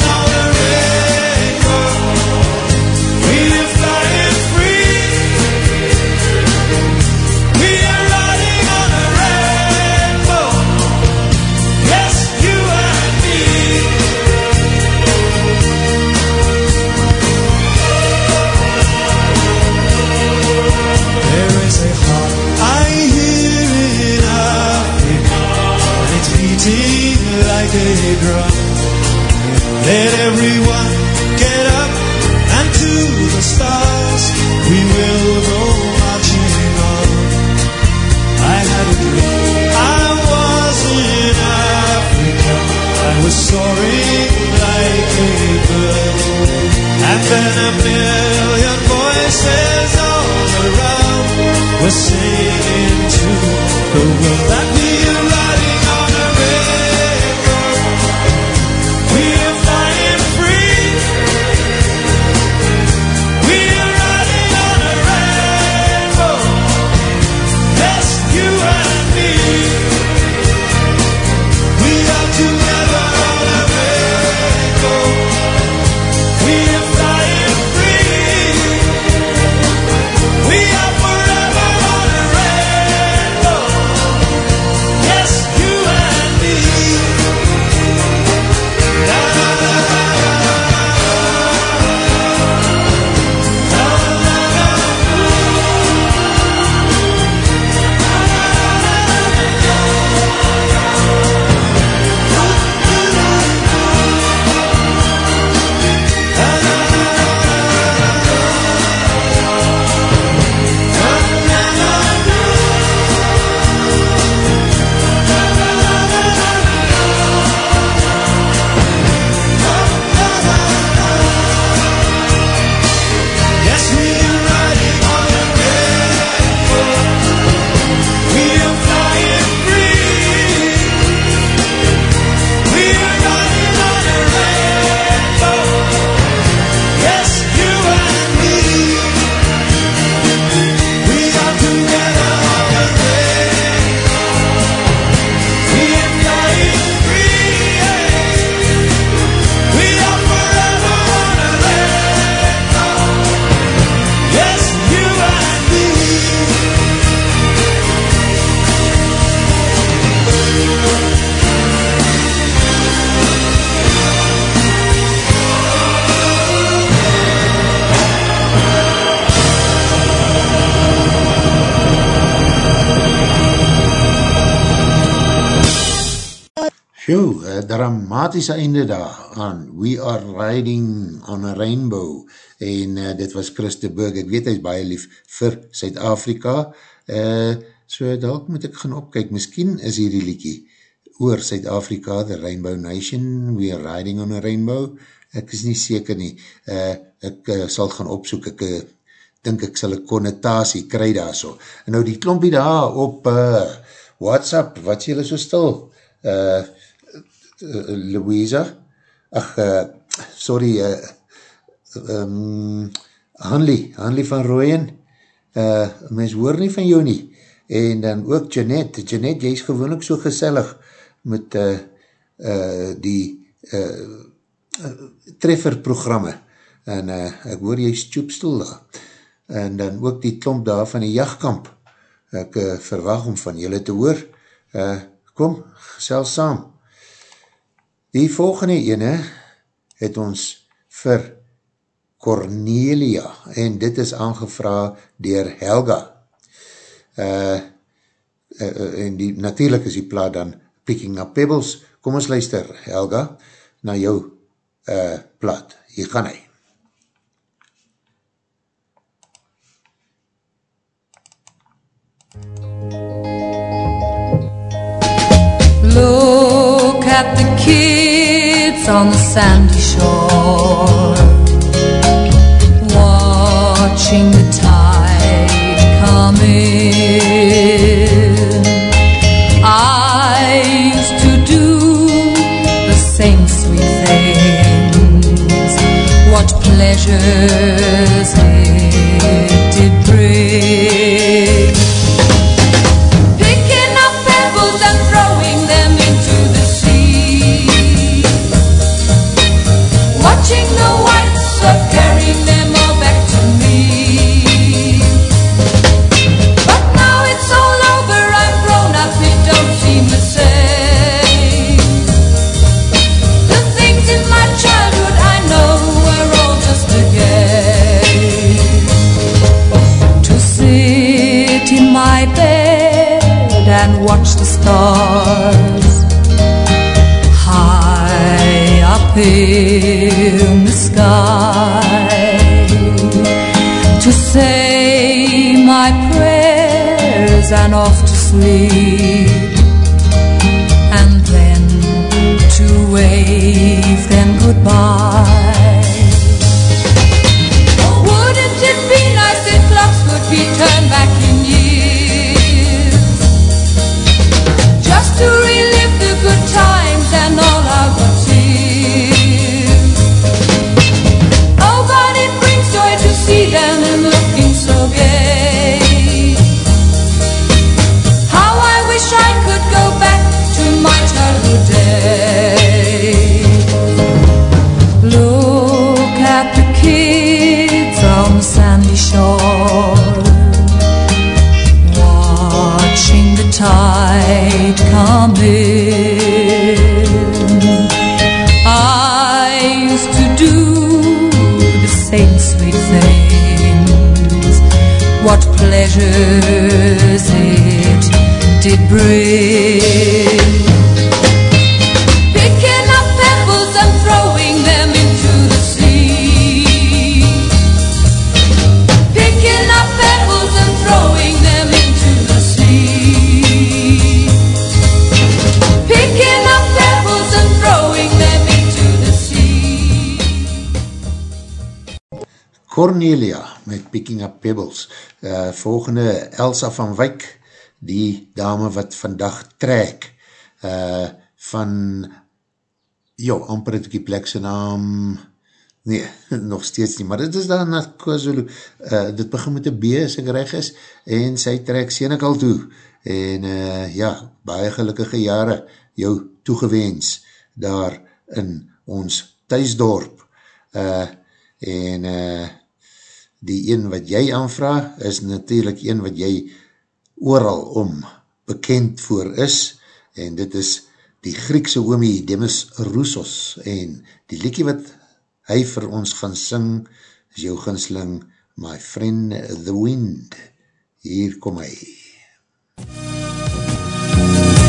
drum. Let everyone get up and to the stars we will go dramatische einde daar aan. We Are Riding on a Rainbow. En uh, dit was Chris de Burg, ek weet hy is baie lief vir Suid-Afrika. Uh, so dalk moet ek gaan opkyk. Miskien is hierdie liekie oor Suid-Afrika, The Rainbow Nation. We Are Riding on a Rainbow. Ek is nie seker nie. Uh, ek uh, sal gaan opsoek. Ek uh, dink ek sal een connotatie kry daar so en nou die klompie daar op uh, WhatsApp, wat is julle so stil? Eh uh, uh, Louisa, ach, uh, sorry, uh, um, Hanlie, Hanlie van Rooyen, uh, mens hoor nie van jou nie, en dan ook Jeanette, Jeanette, jy is gewoon ook so gesellig met uh, uh, die uh, uh, trefferprogramme, en uh, ek hoor jy stoepstoel daar, en dan ook die klomp daar van die jachtkamp, ek uh, verwag om van julle te hoor, uh, kom, gesel saam, Die volgende ene het ons vir Cornelia en dit is aangevra dier Helga. Uh, uh, en die, natuurlijk is die plaat dan Picking Up Pebbles. Kom ons luister, Helga, na jou uh, plaat. Hier gaan hy. Look at the kids on the sandy shore, watching the tide come in. I used to do the same sweet things. What pleasures up in the sky. To say my prayers and off to sleep, and then to wave them goodbye. What pleasures it did bring. Picking up pebbles and throwing them into the sea. Picking up pebbles and throwing them into the sea. Picking up pebbles and throwing them into the sea. Cornelia met Picking Up Pebbles. Uh, volgende Elsa van Wyk, die dame wat vandag trek. Uh, van jo, amper het ek die plekse naam nee, nog steeds nie, maar dit is daar na KwaZulu, uh, dit begin met een B as ek reg is, en sy trek Senekal toe, en uh, ja, baie gelukkige jare jou toegewens daar in ons thuisdorp. Uh, en uh, die een wat jy aanvra is natuurlijk een wat jy ooral om bekend voor is en dit is die Griekse homie Demis Roussos en die liekie wat hy vir ons gaan sing is jou ginsling My Friend the Wind. Hier kom hy. as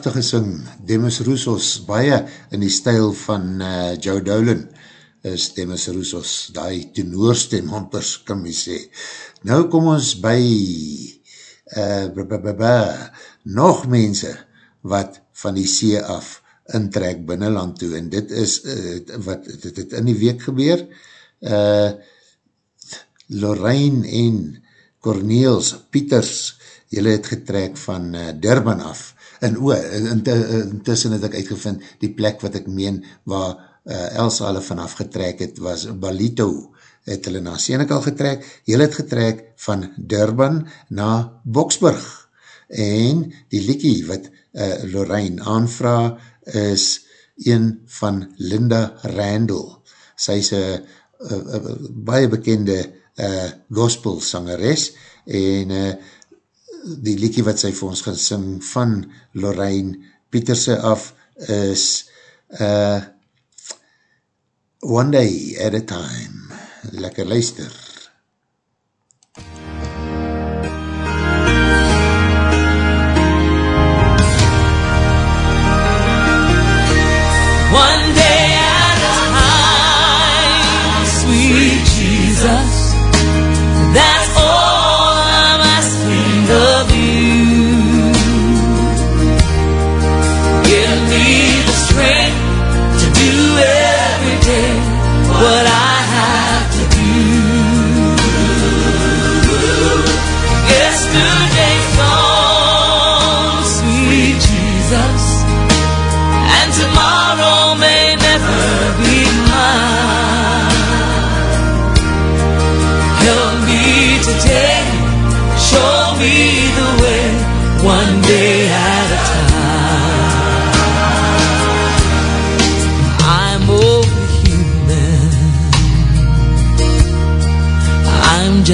prachtig gesing, Demis Roussos, baie in die stijl van uh, Joe Dolan, is Demis Roussos, die tenoorstem, ampers, kan my sê. Nou kom ons by uh, b -b -b -b, nog mense wat van die see af intrek binnenland toe, en dit is uh, wat dit het in die week gebeur, uh, Lorraine en Corneels Pieters, jylle het getrek van uh, Durban af, en o, intussen het ek uitgevind, die plek wat ek meen, waar uh, Elsa hulle vanaf getrek het, was Balito, het hulle na Senekal getrek, jylle het getrek van Durban na Boksburg, en die liekie wat uh, Lorraine aanvra, is een van Linda Randall, sy is een baie bekende uh, gospel sangeres, en uh, die liekie wat sy vir ons gaan sing van Lorraine Pieterse af is uh, One Day at a Time. Lekker luister. One day at a time, sweet Jesus,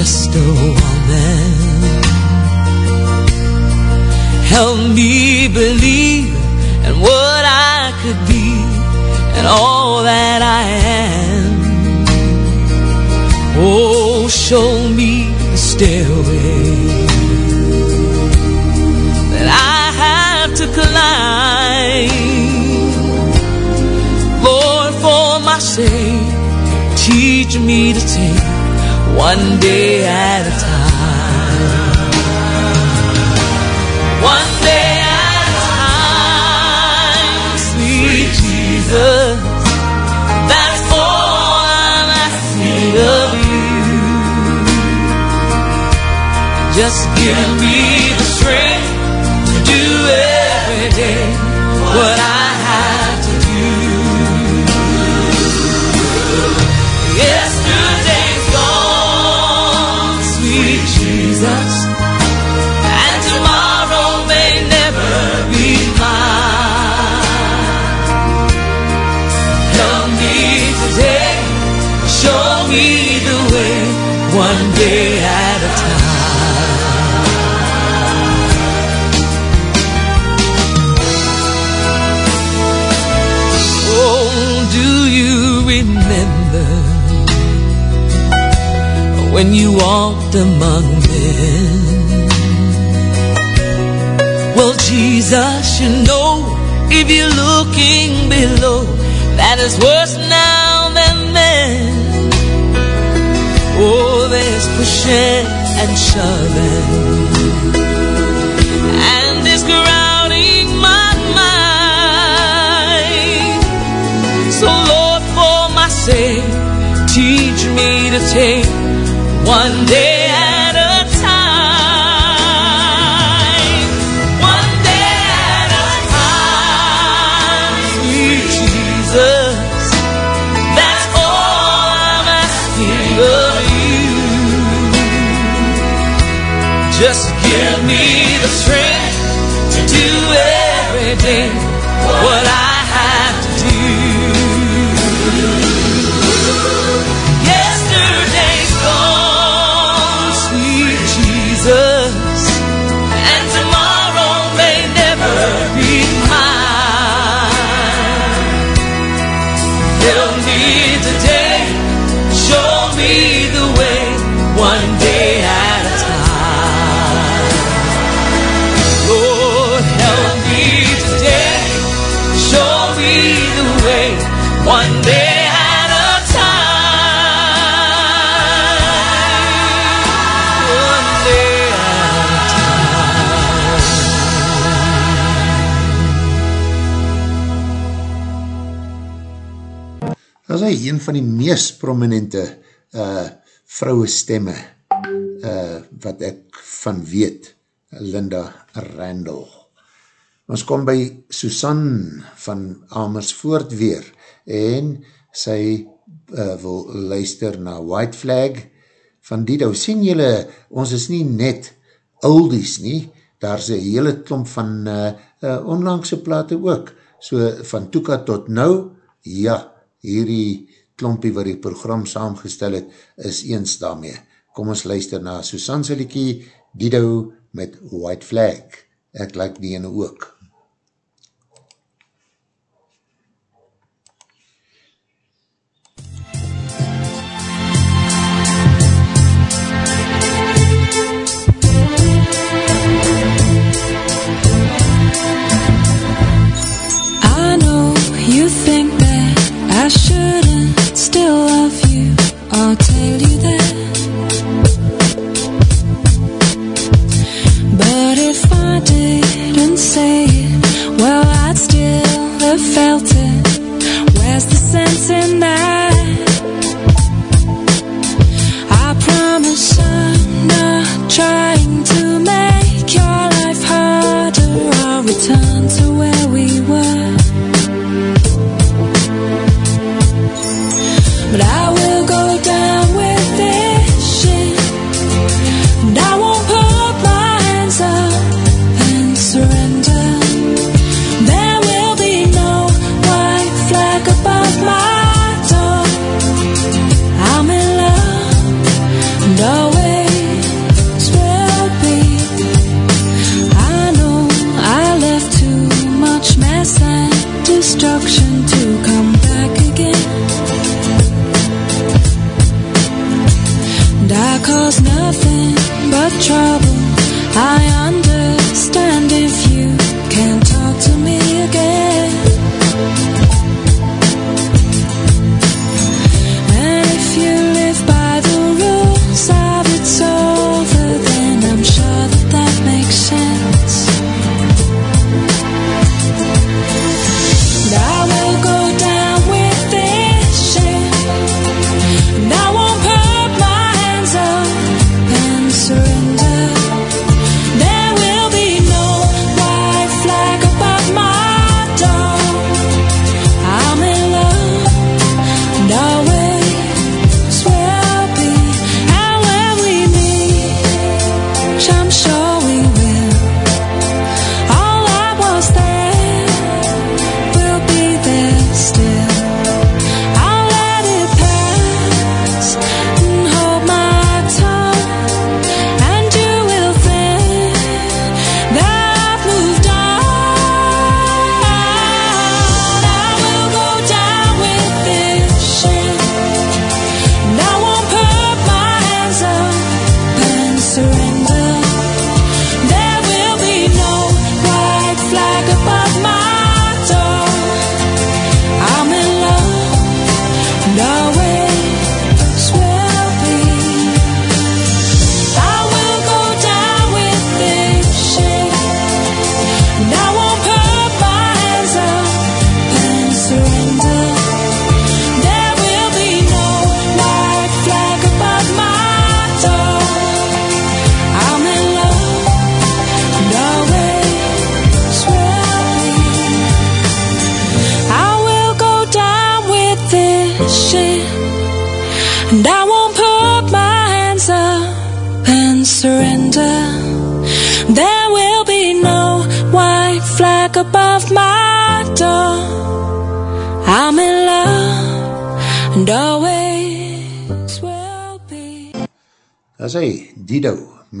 just a woman. Help me believe in what I could be and all that I am. Oh, show me the stairway that I have to climb. Lord, for my sake, teach me to one day at a time. One day at a time, sweet Jesus. That's all I'm asking of you. Just give me the strength to do every day what I when you walked among men? Well, Jesus, you know, if you're looking below, that is worse now than then. Oh, there's pushing and shoving, and it's crowding my mind. So, Lord, for my sake, teach me to take one day van die meest prominente uh, vrouwe stemme uh, wat ek van weet, Linda Randall. Ons kom by Susan van Amersfoort weer en sy uh, wil luister na White Flag van Dido. Sien julle, ons is nie net oldies nie, daar is een hele klomp van uh, uh, onlangse plate ook. So van Toeka tot nou, ja, hierdie klompie wat die program saamgestel het, is eens daarmee. Kom ons luister na Susan Silikie, Dido met White Flag. Ek like die ene ook. I know you think that I shouldn't still love you or tell you that. But if I didn't say it, well, I'd still have felt it. Where's the sense in that? I promise I'm not trying I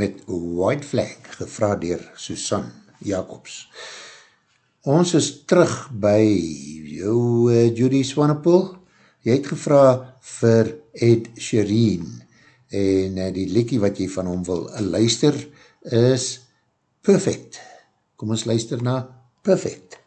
met White Flag gevra dier Susan Jacobs. Ons is terug by jou uh, Judy Swanepoel. Jy het gevra vir Ed Sheeran en uh, die liekie wat jy van hom wil uh, luister is Perfect. Kom ons luister na Perfect. I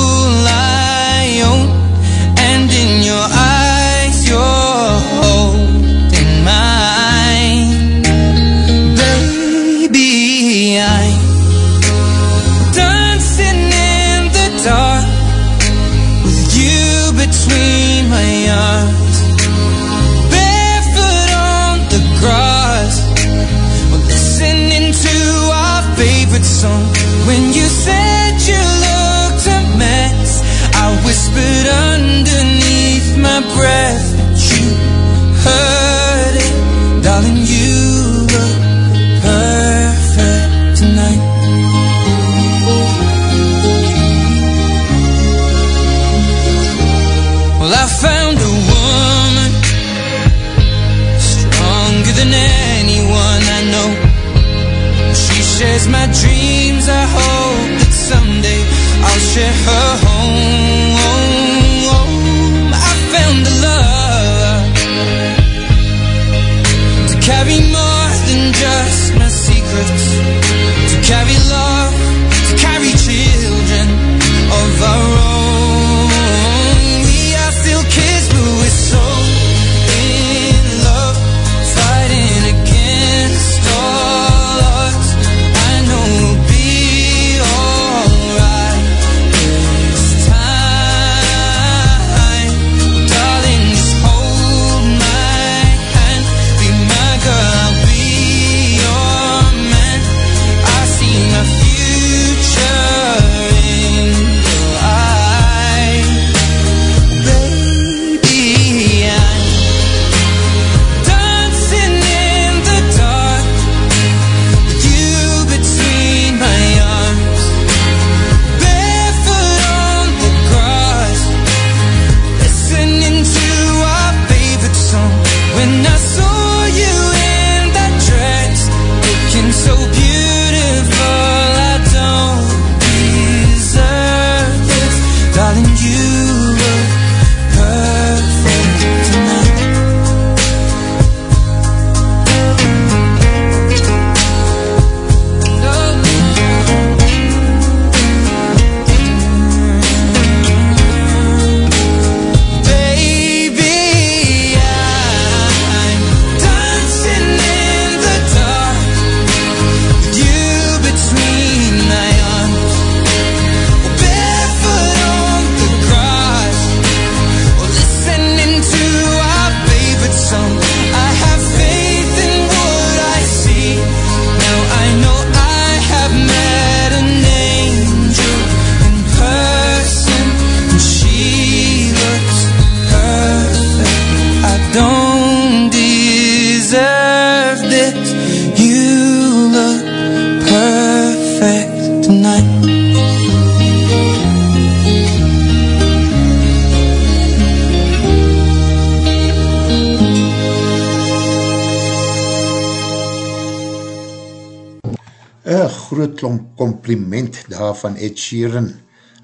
daar van Ed Sheeran.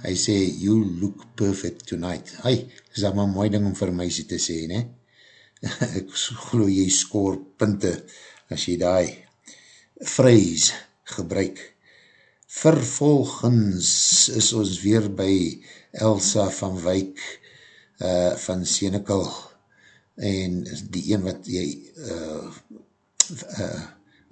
Hy sê, you look perfect tonight. Hy, is dat maar mooi ding om vir my te sê, ne? Ek geloof jy skoor punte as jy die phrase gebruik. Vervolgens is ons weer by Elsa van Wyk uh, van Senekal en die een wat jy uh, uh,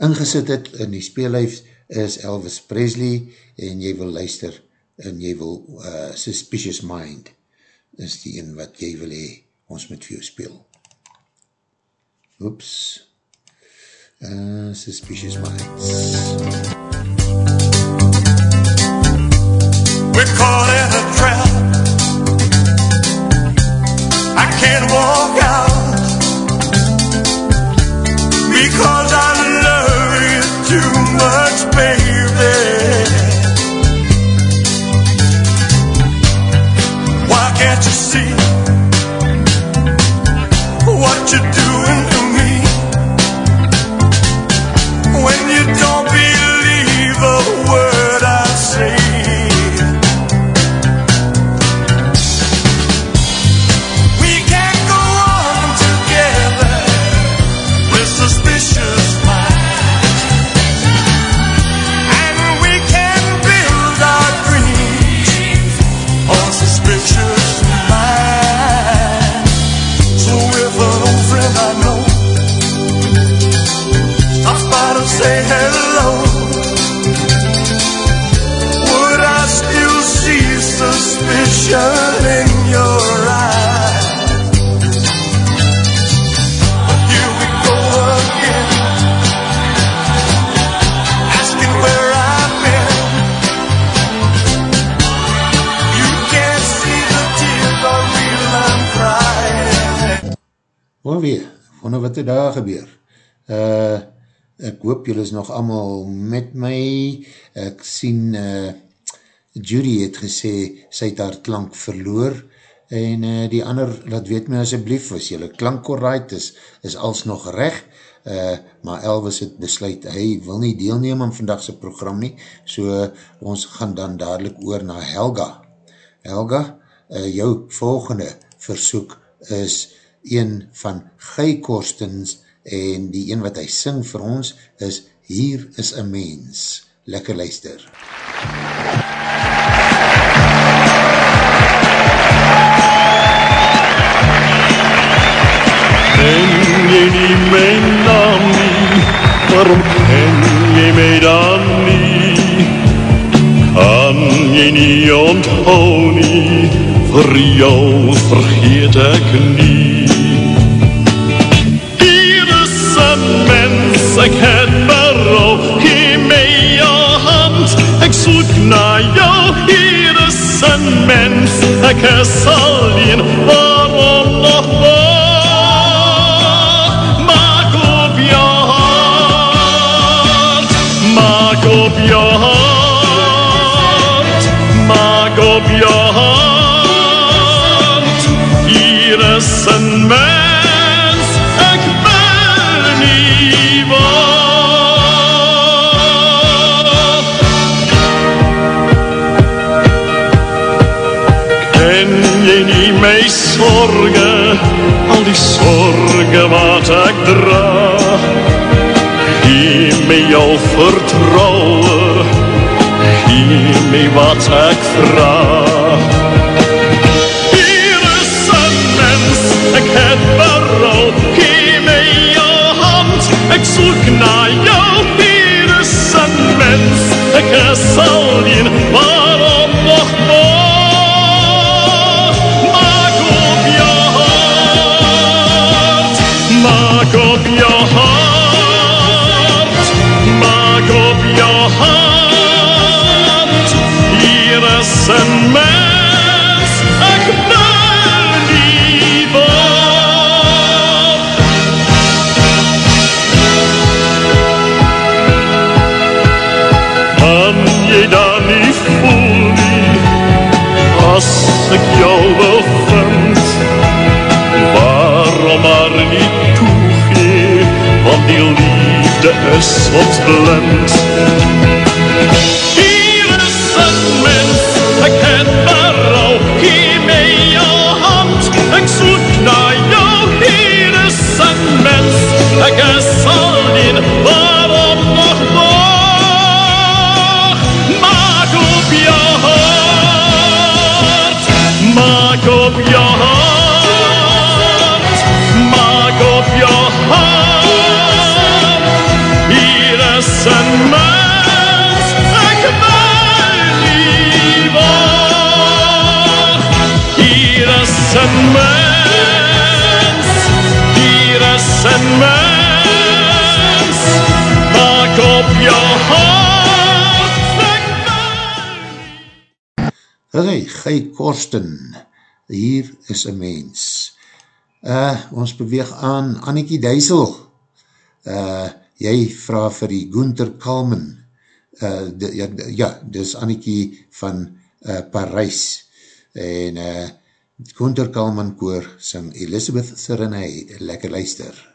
ingesit het in die speelhuis is Elvis Presley en jy wil luister en jy wil uh, Suspicious Mind is die een wat jy wil hee ons met vir jou speel. Oeps. Uh, suspicious minds. We're caught in a Weer, wonder wat er daar gebeur. Uh, ek hoop julle is nog allemaal met my. Ek sien, uh, Judy het gesê, sy het haar klank verloor, en uh, die ander, laat weet my asjeblief, as julle klank alright is, is als nog recht, uh, maar Elvis het besluit, hy wil nie deelneem aan vandagse program nie, so uh, ons gaan dan dadelijk oor na Helga. Helga, uh, jou volgende versoek is een van Guy Korstens en die een wat hy sing vir ons is Hier is een mens. Lekker luister. Ken je niet mijn naam niet? Waarom ken je mij dan niet? Kan je niet onthouden? Voor jou vergeet ik niet. Hier is een mens, ik heb berouw. Geef mij je hand, ik zoek naar jou. Hier is een mens, ik is alleen. Waarom zorgen wat ik draag? Geef me jouw vertrouwen, geef me wat ik vraag. Hier is een mens, ik heb berouw, geef me je hand, ik zoek naar jou. Hier is een mens, ik is alleen, waarom maak op je hart, maak op je hart. Hier is een mens, ik ben niet bang. Kan je dat niet voelen als ik jou wel liefde is soms blind. en mens, maak op jou hart, ek my. Oké, Guy Korsten, hier is een mens. Uh, ons beweeg aan Annikie Duisel. Uh, jy vraag vir die Gunther Kalmen. Uh, de, ja, de, ja, dis Annikie van uh, Parijs. En uh, Gunther Kalman koor sing Elizabeth Serenay. Lekker luister.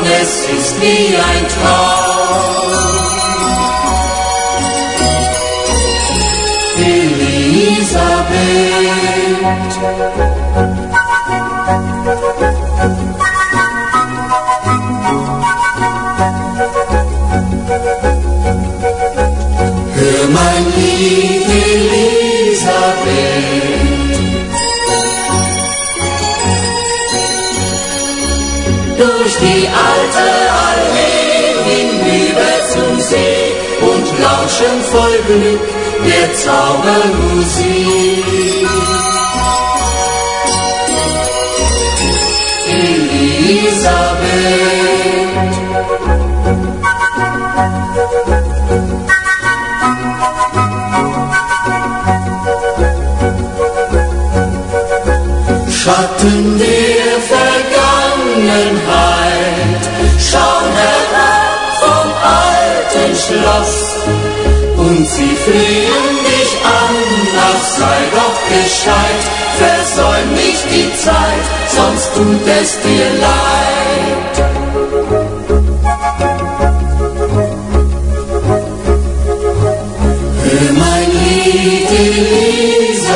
es ist wie ein Traum. Hör mein Elisabeth. Durch die hinüber zum See und lauschen voll Glück der Zaubermusik. Elisabeth. Schatten der Vergangenheit Schloss und sie flehen dich an, ach sei doch gescheit, versäum nicht die Zeit, sonst tut es dir leid. Hör mein Lied, Elisabeth.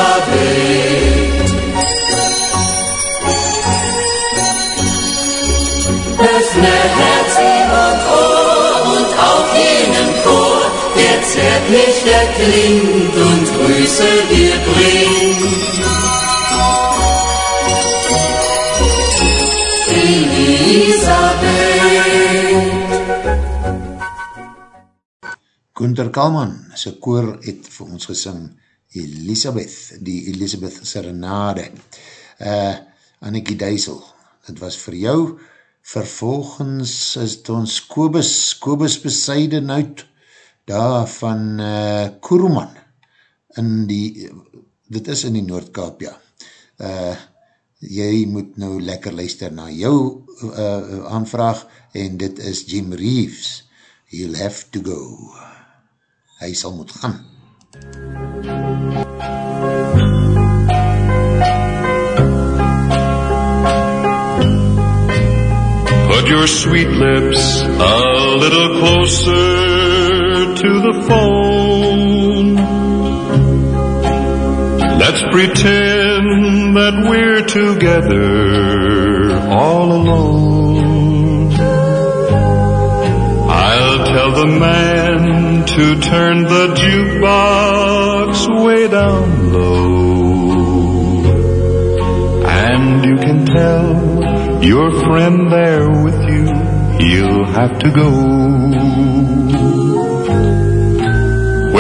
Öffne zärtlich erklingt und Grüße dir bringt. Elisabeth. Gunther Kalman, sy koor het vir ons gesing Elisabeth, die Elisabeth Serenade. Uh, Annikie Duisel, het was vir jou, vervolgens is het ons Kobus, Kobus Beseiden uit, daar van uh, Koeroman, in die, dit is in die Noordkaap, ja. Uh, jy moet nou lekker luister na jou uh, aanvraag, en dit is Jim Reeves, You'll have to go. Hy sal moet gaan. Put your sweet lips a little closer to the phone. Let's pretend that we're together all alone. I'll tell the man to turn the jukebox way down low. And you can tell your friend there with you, he'll have to go.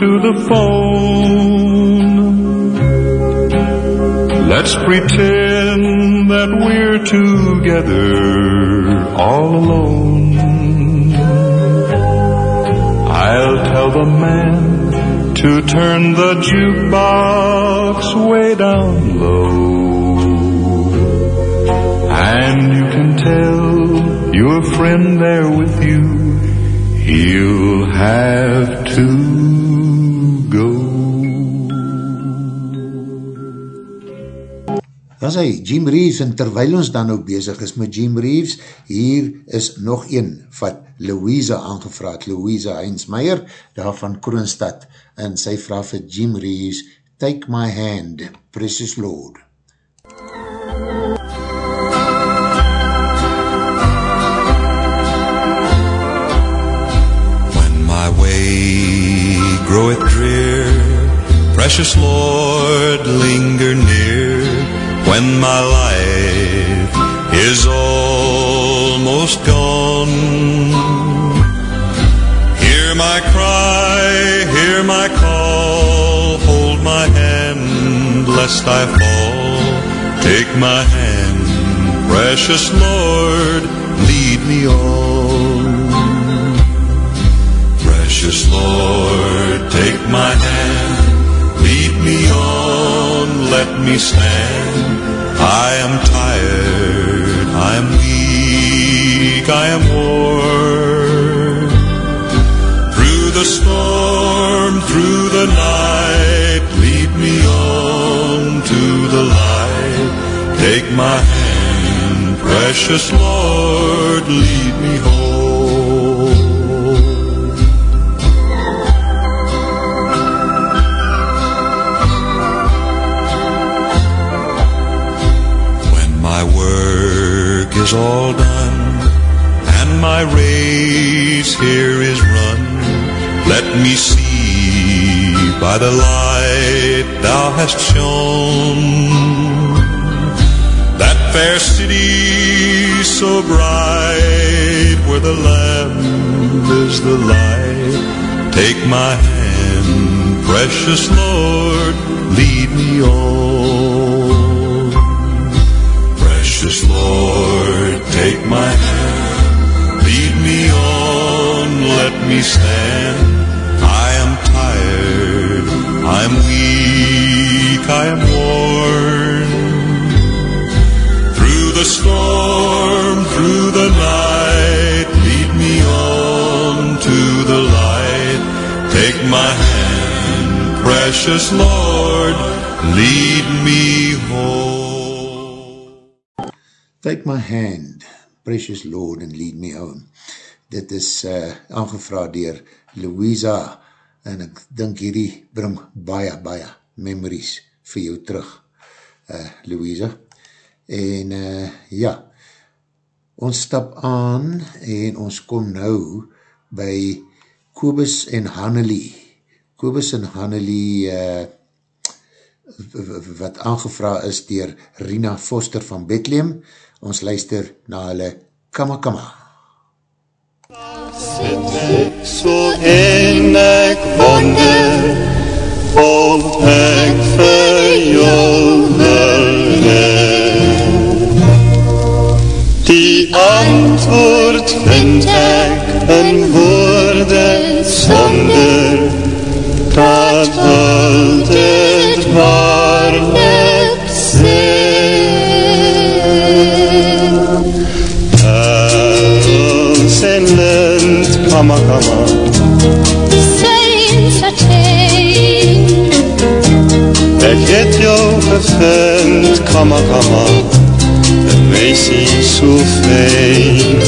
to the phone. Let's pretend that we're together all alone. I'll tell the man to turn the jukebox way down low. And you can tell your friend there with you, he'll have to As hy, Jim Reeves, en terwijl ons dan ook bezig is met Jim Reeves, hier is nog een wat Louisa aangevraad, Louisa Heinzmeier, daar van Kroonstad, en sy vraag vir Jim Reeves, Take my hand, precious Lord. When my way groweth drear, precious Lord, linger near. When my life is almost gone, hear my cry, hear my call, hold my hand lest I fall. Take my hand, precious Lord, lead me on. Precious Lord, take my hand, lead me on, let me stand. I am tired, I am weak, I am worn. Through the storm, through the night, lead me on to the light. Take my hand, precious Lord, lead me home. All done and my race here is run, let me see by the light thou hast shone that fair city so bright where the Lamb is the light. Take my hand, precious Lord, lead me on. Precious Lord, take my hand, lead me on, let me stand. I am tired, I'm weak, I am worn. Through the storm, through the night, lead me on to the light. Take my hand, precious Lord, lead me home. Take my hand, precious Lord, and lead me home. Dit is uh, aangevraad dier Louisa, en ek dink hierdie bring baie, baie memories vir jou terug, uh, Louisa. En uh, ja, ons stap aan en ons kom nou by Kobus en Hannelie. Kobus en Hannelie uh, wat aangevra is dier Rina Foster van Bethlehem. Ons luister na hulle Kama Kama. Sit ek so en ek wonder of ek vir jou hê. Die antwoord vind ek in woorde sonder dat wil dit kama kama. Ek het jou gevind, kama kama. Een meisie so fijn.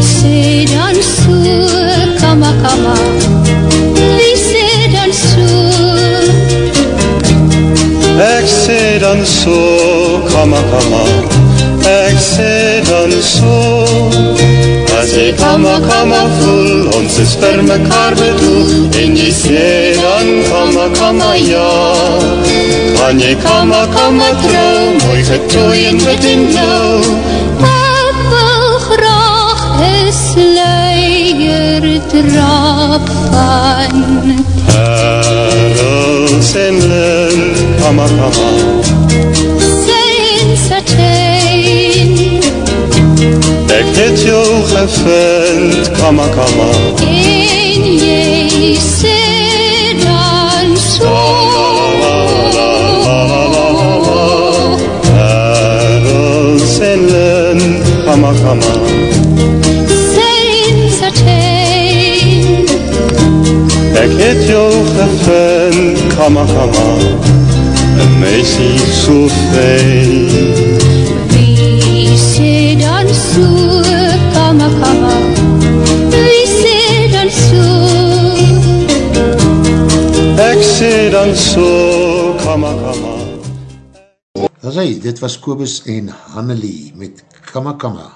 Sê dan so, kama kama Wie sê dan so Ek sê dan so, kama kama. Ek sê dan so. As jy kama kama voel, ons is vir mekaar bedoel. En jy sê dan kama kama ja. Kan jy kama kama trou, mooi getooi en wit en blauw. Ek wil graag een sluier drap van Perls en lint, kama kama. Gevind, kama kama. En jy sê dan so Parels en lint, kama kama. Are changed Ek het jou gevind, kama kama. Een meisie so fijn. So kama kama. Is hy, dit was Kobus en Hannelie met Kama Kama,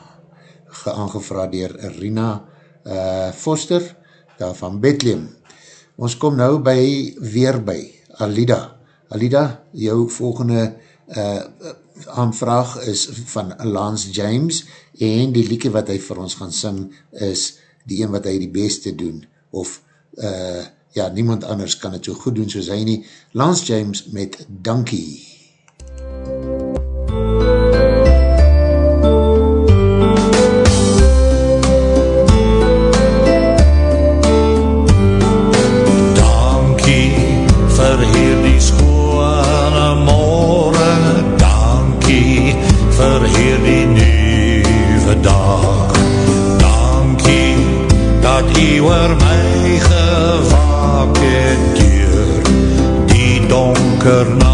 geaangevra dier Rina uh, Foster, daar van Bethlehem. Ons kom nou by, weer by, Alida. Alida, jou volgende uh, aanvraag is van Lance James, en die liedje wat hy vir ons gaan sing, is die een wat hy die beste doen, of uh, ja, niemand anders kan het so goed doen soos hy nie. Lance James met Dankie. U oor my gewaak het deur die donker nag.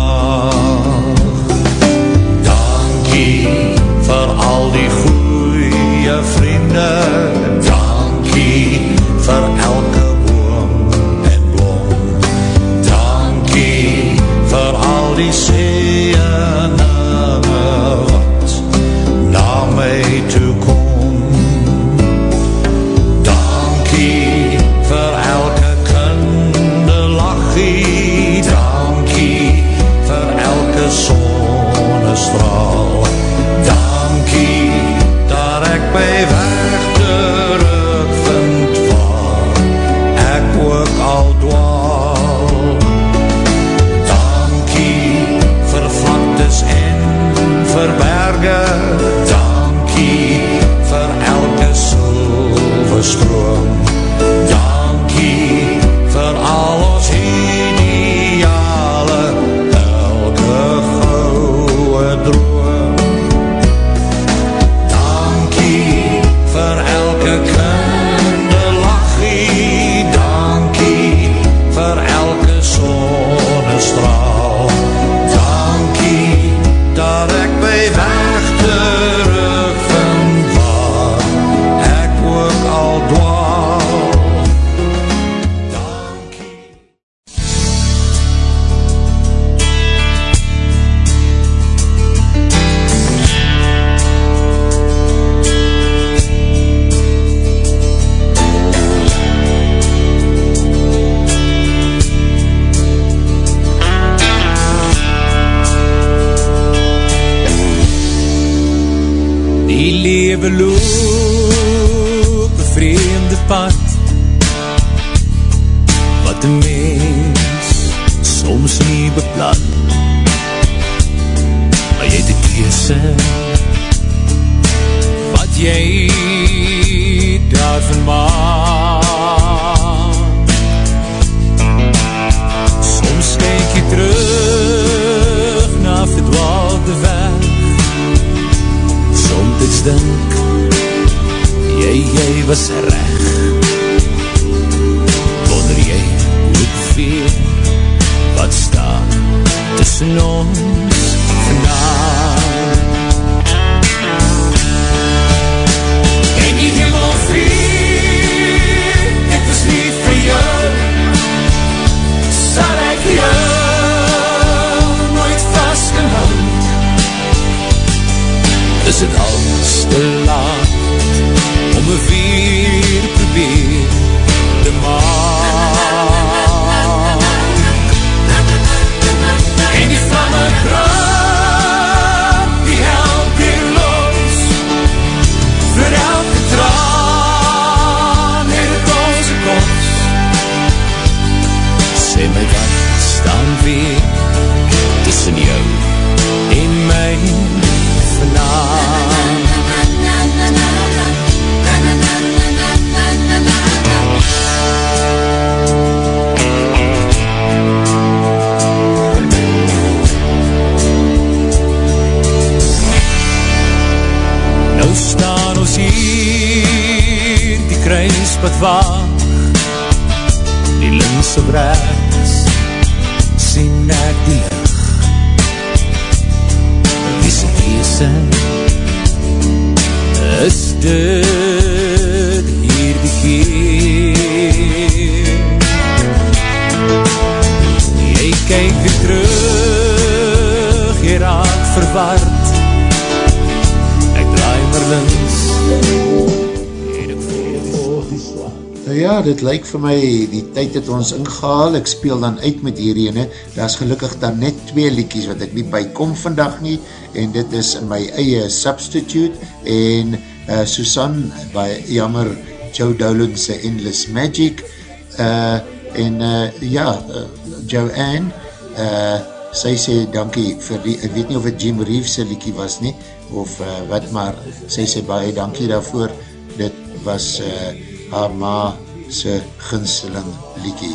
All. Vir my, die tyd het ons ingehaal, ek speel dan uit met hierheen, daar is gelukkig dan net twee liekies wat ek nie bykom vandag nie, en dit is my eie substitute, en uh, Susan, by jammer, Joe Dolan's Endless Magic, uh, en uh, ja, uh, Joanne, uh, sy sê dankie vir die, ek weet nie of het Jim Reeves liekie was nie, of uh, wat, maar sy sê baie dankie daarvoor, dit was uh, haar ma sy ginsteling liekie.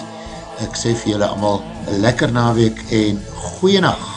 Ek sê vir julle allemaal lekker naweek en goeienacht.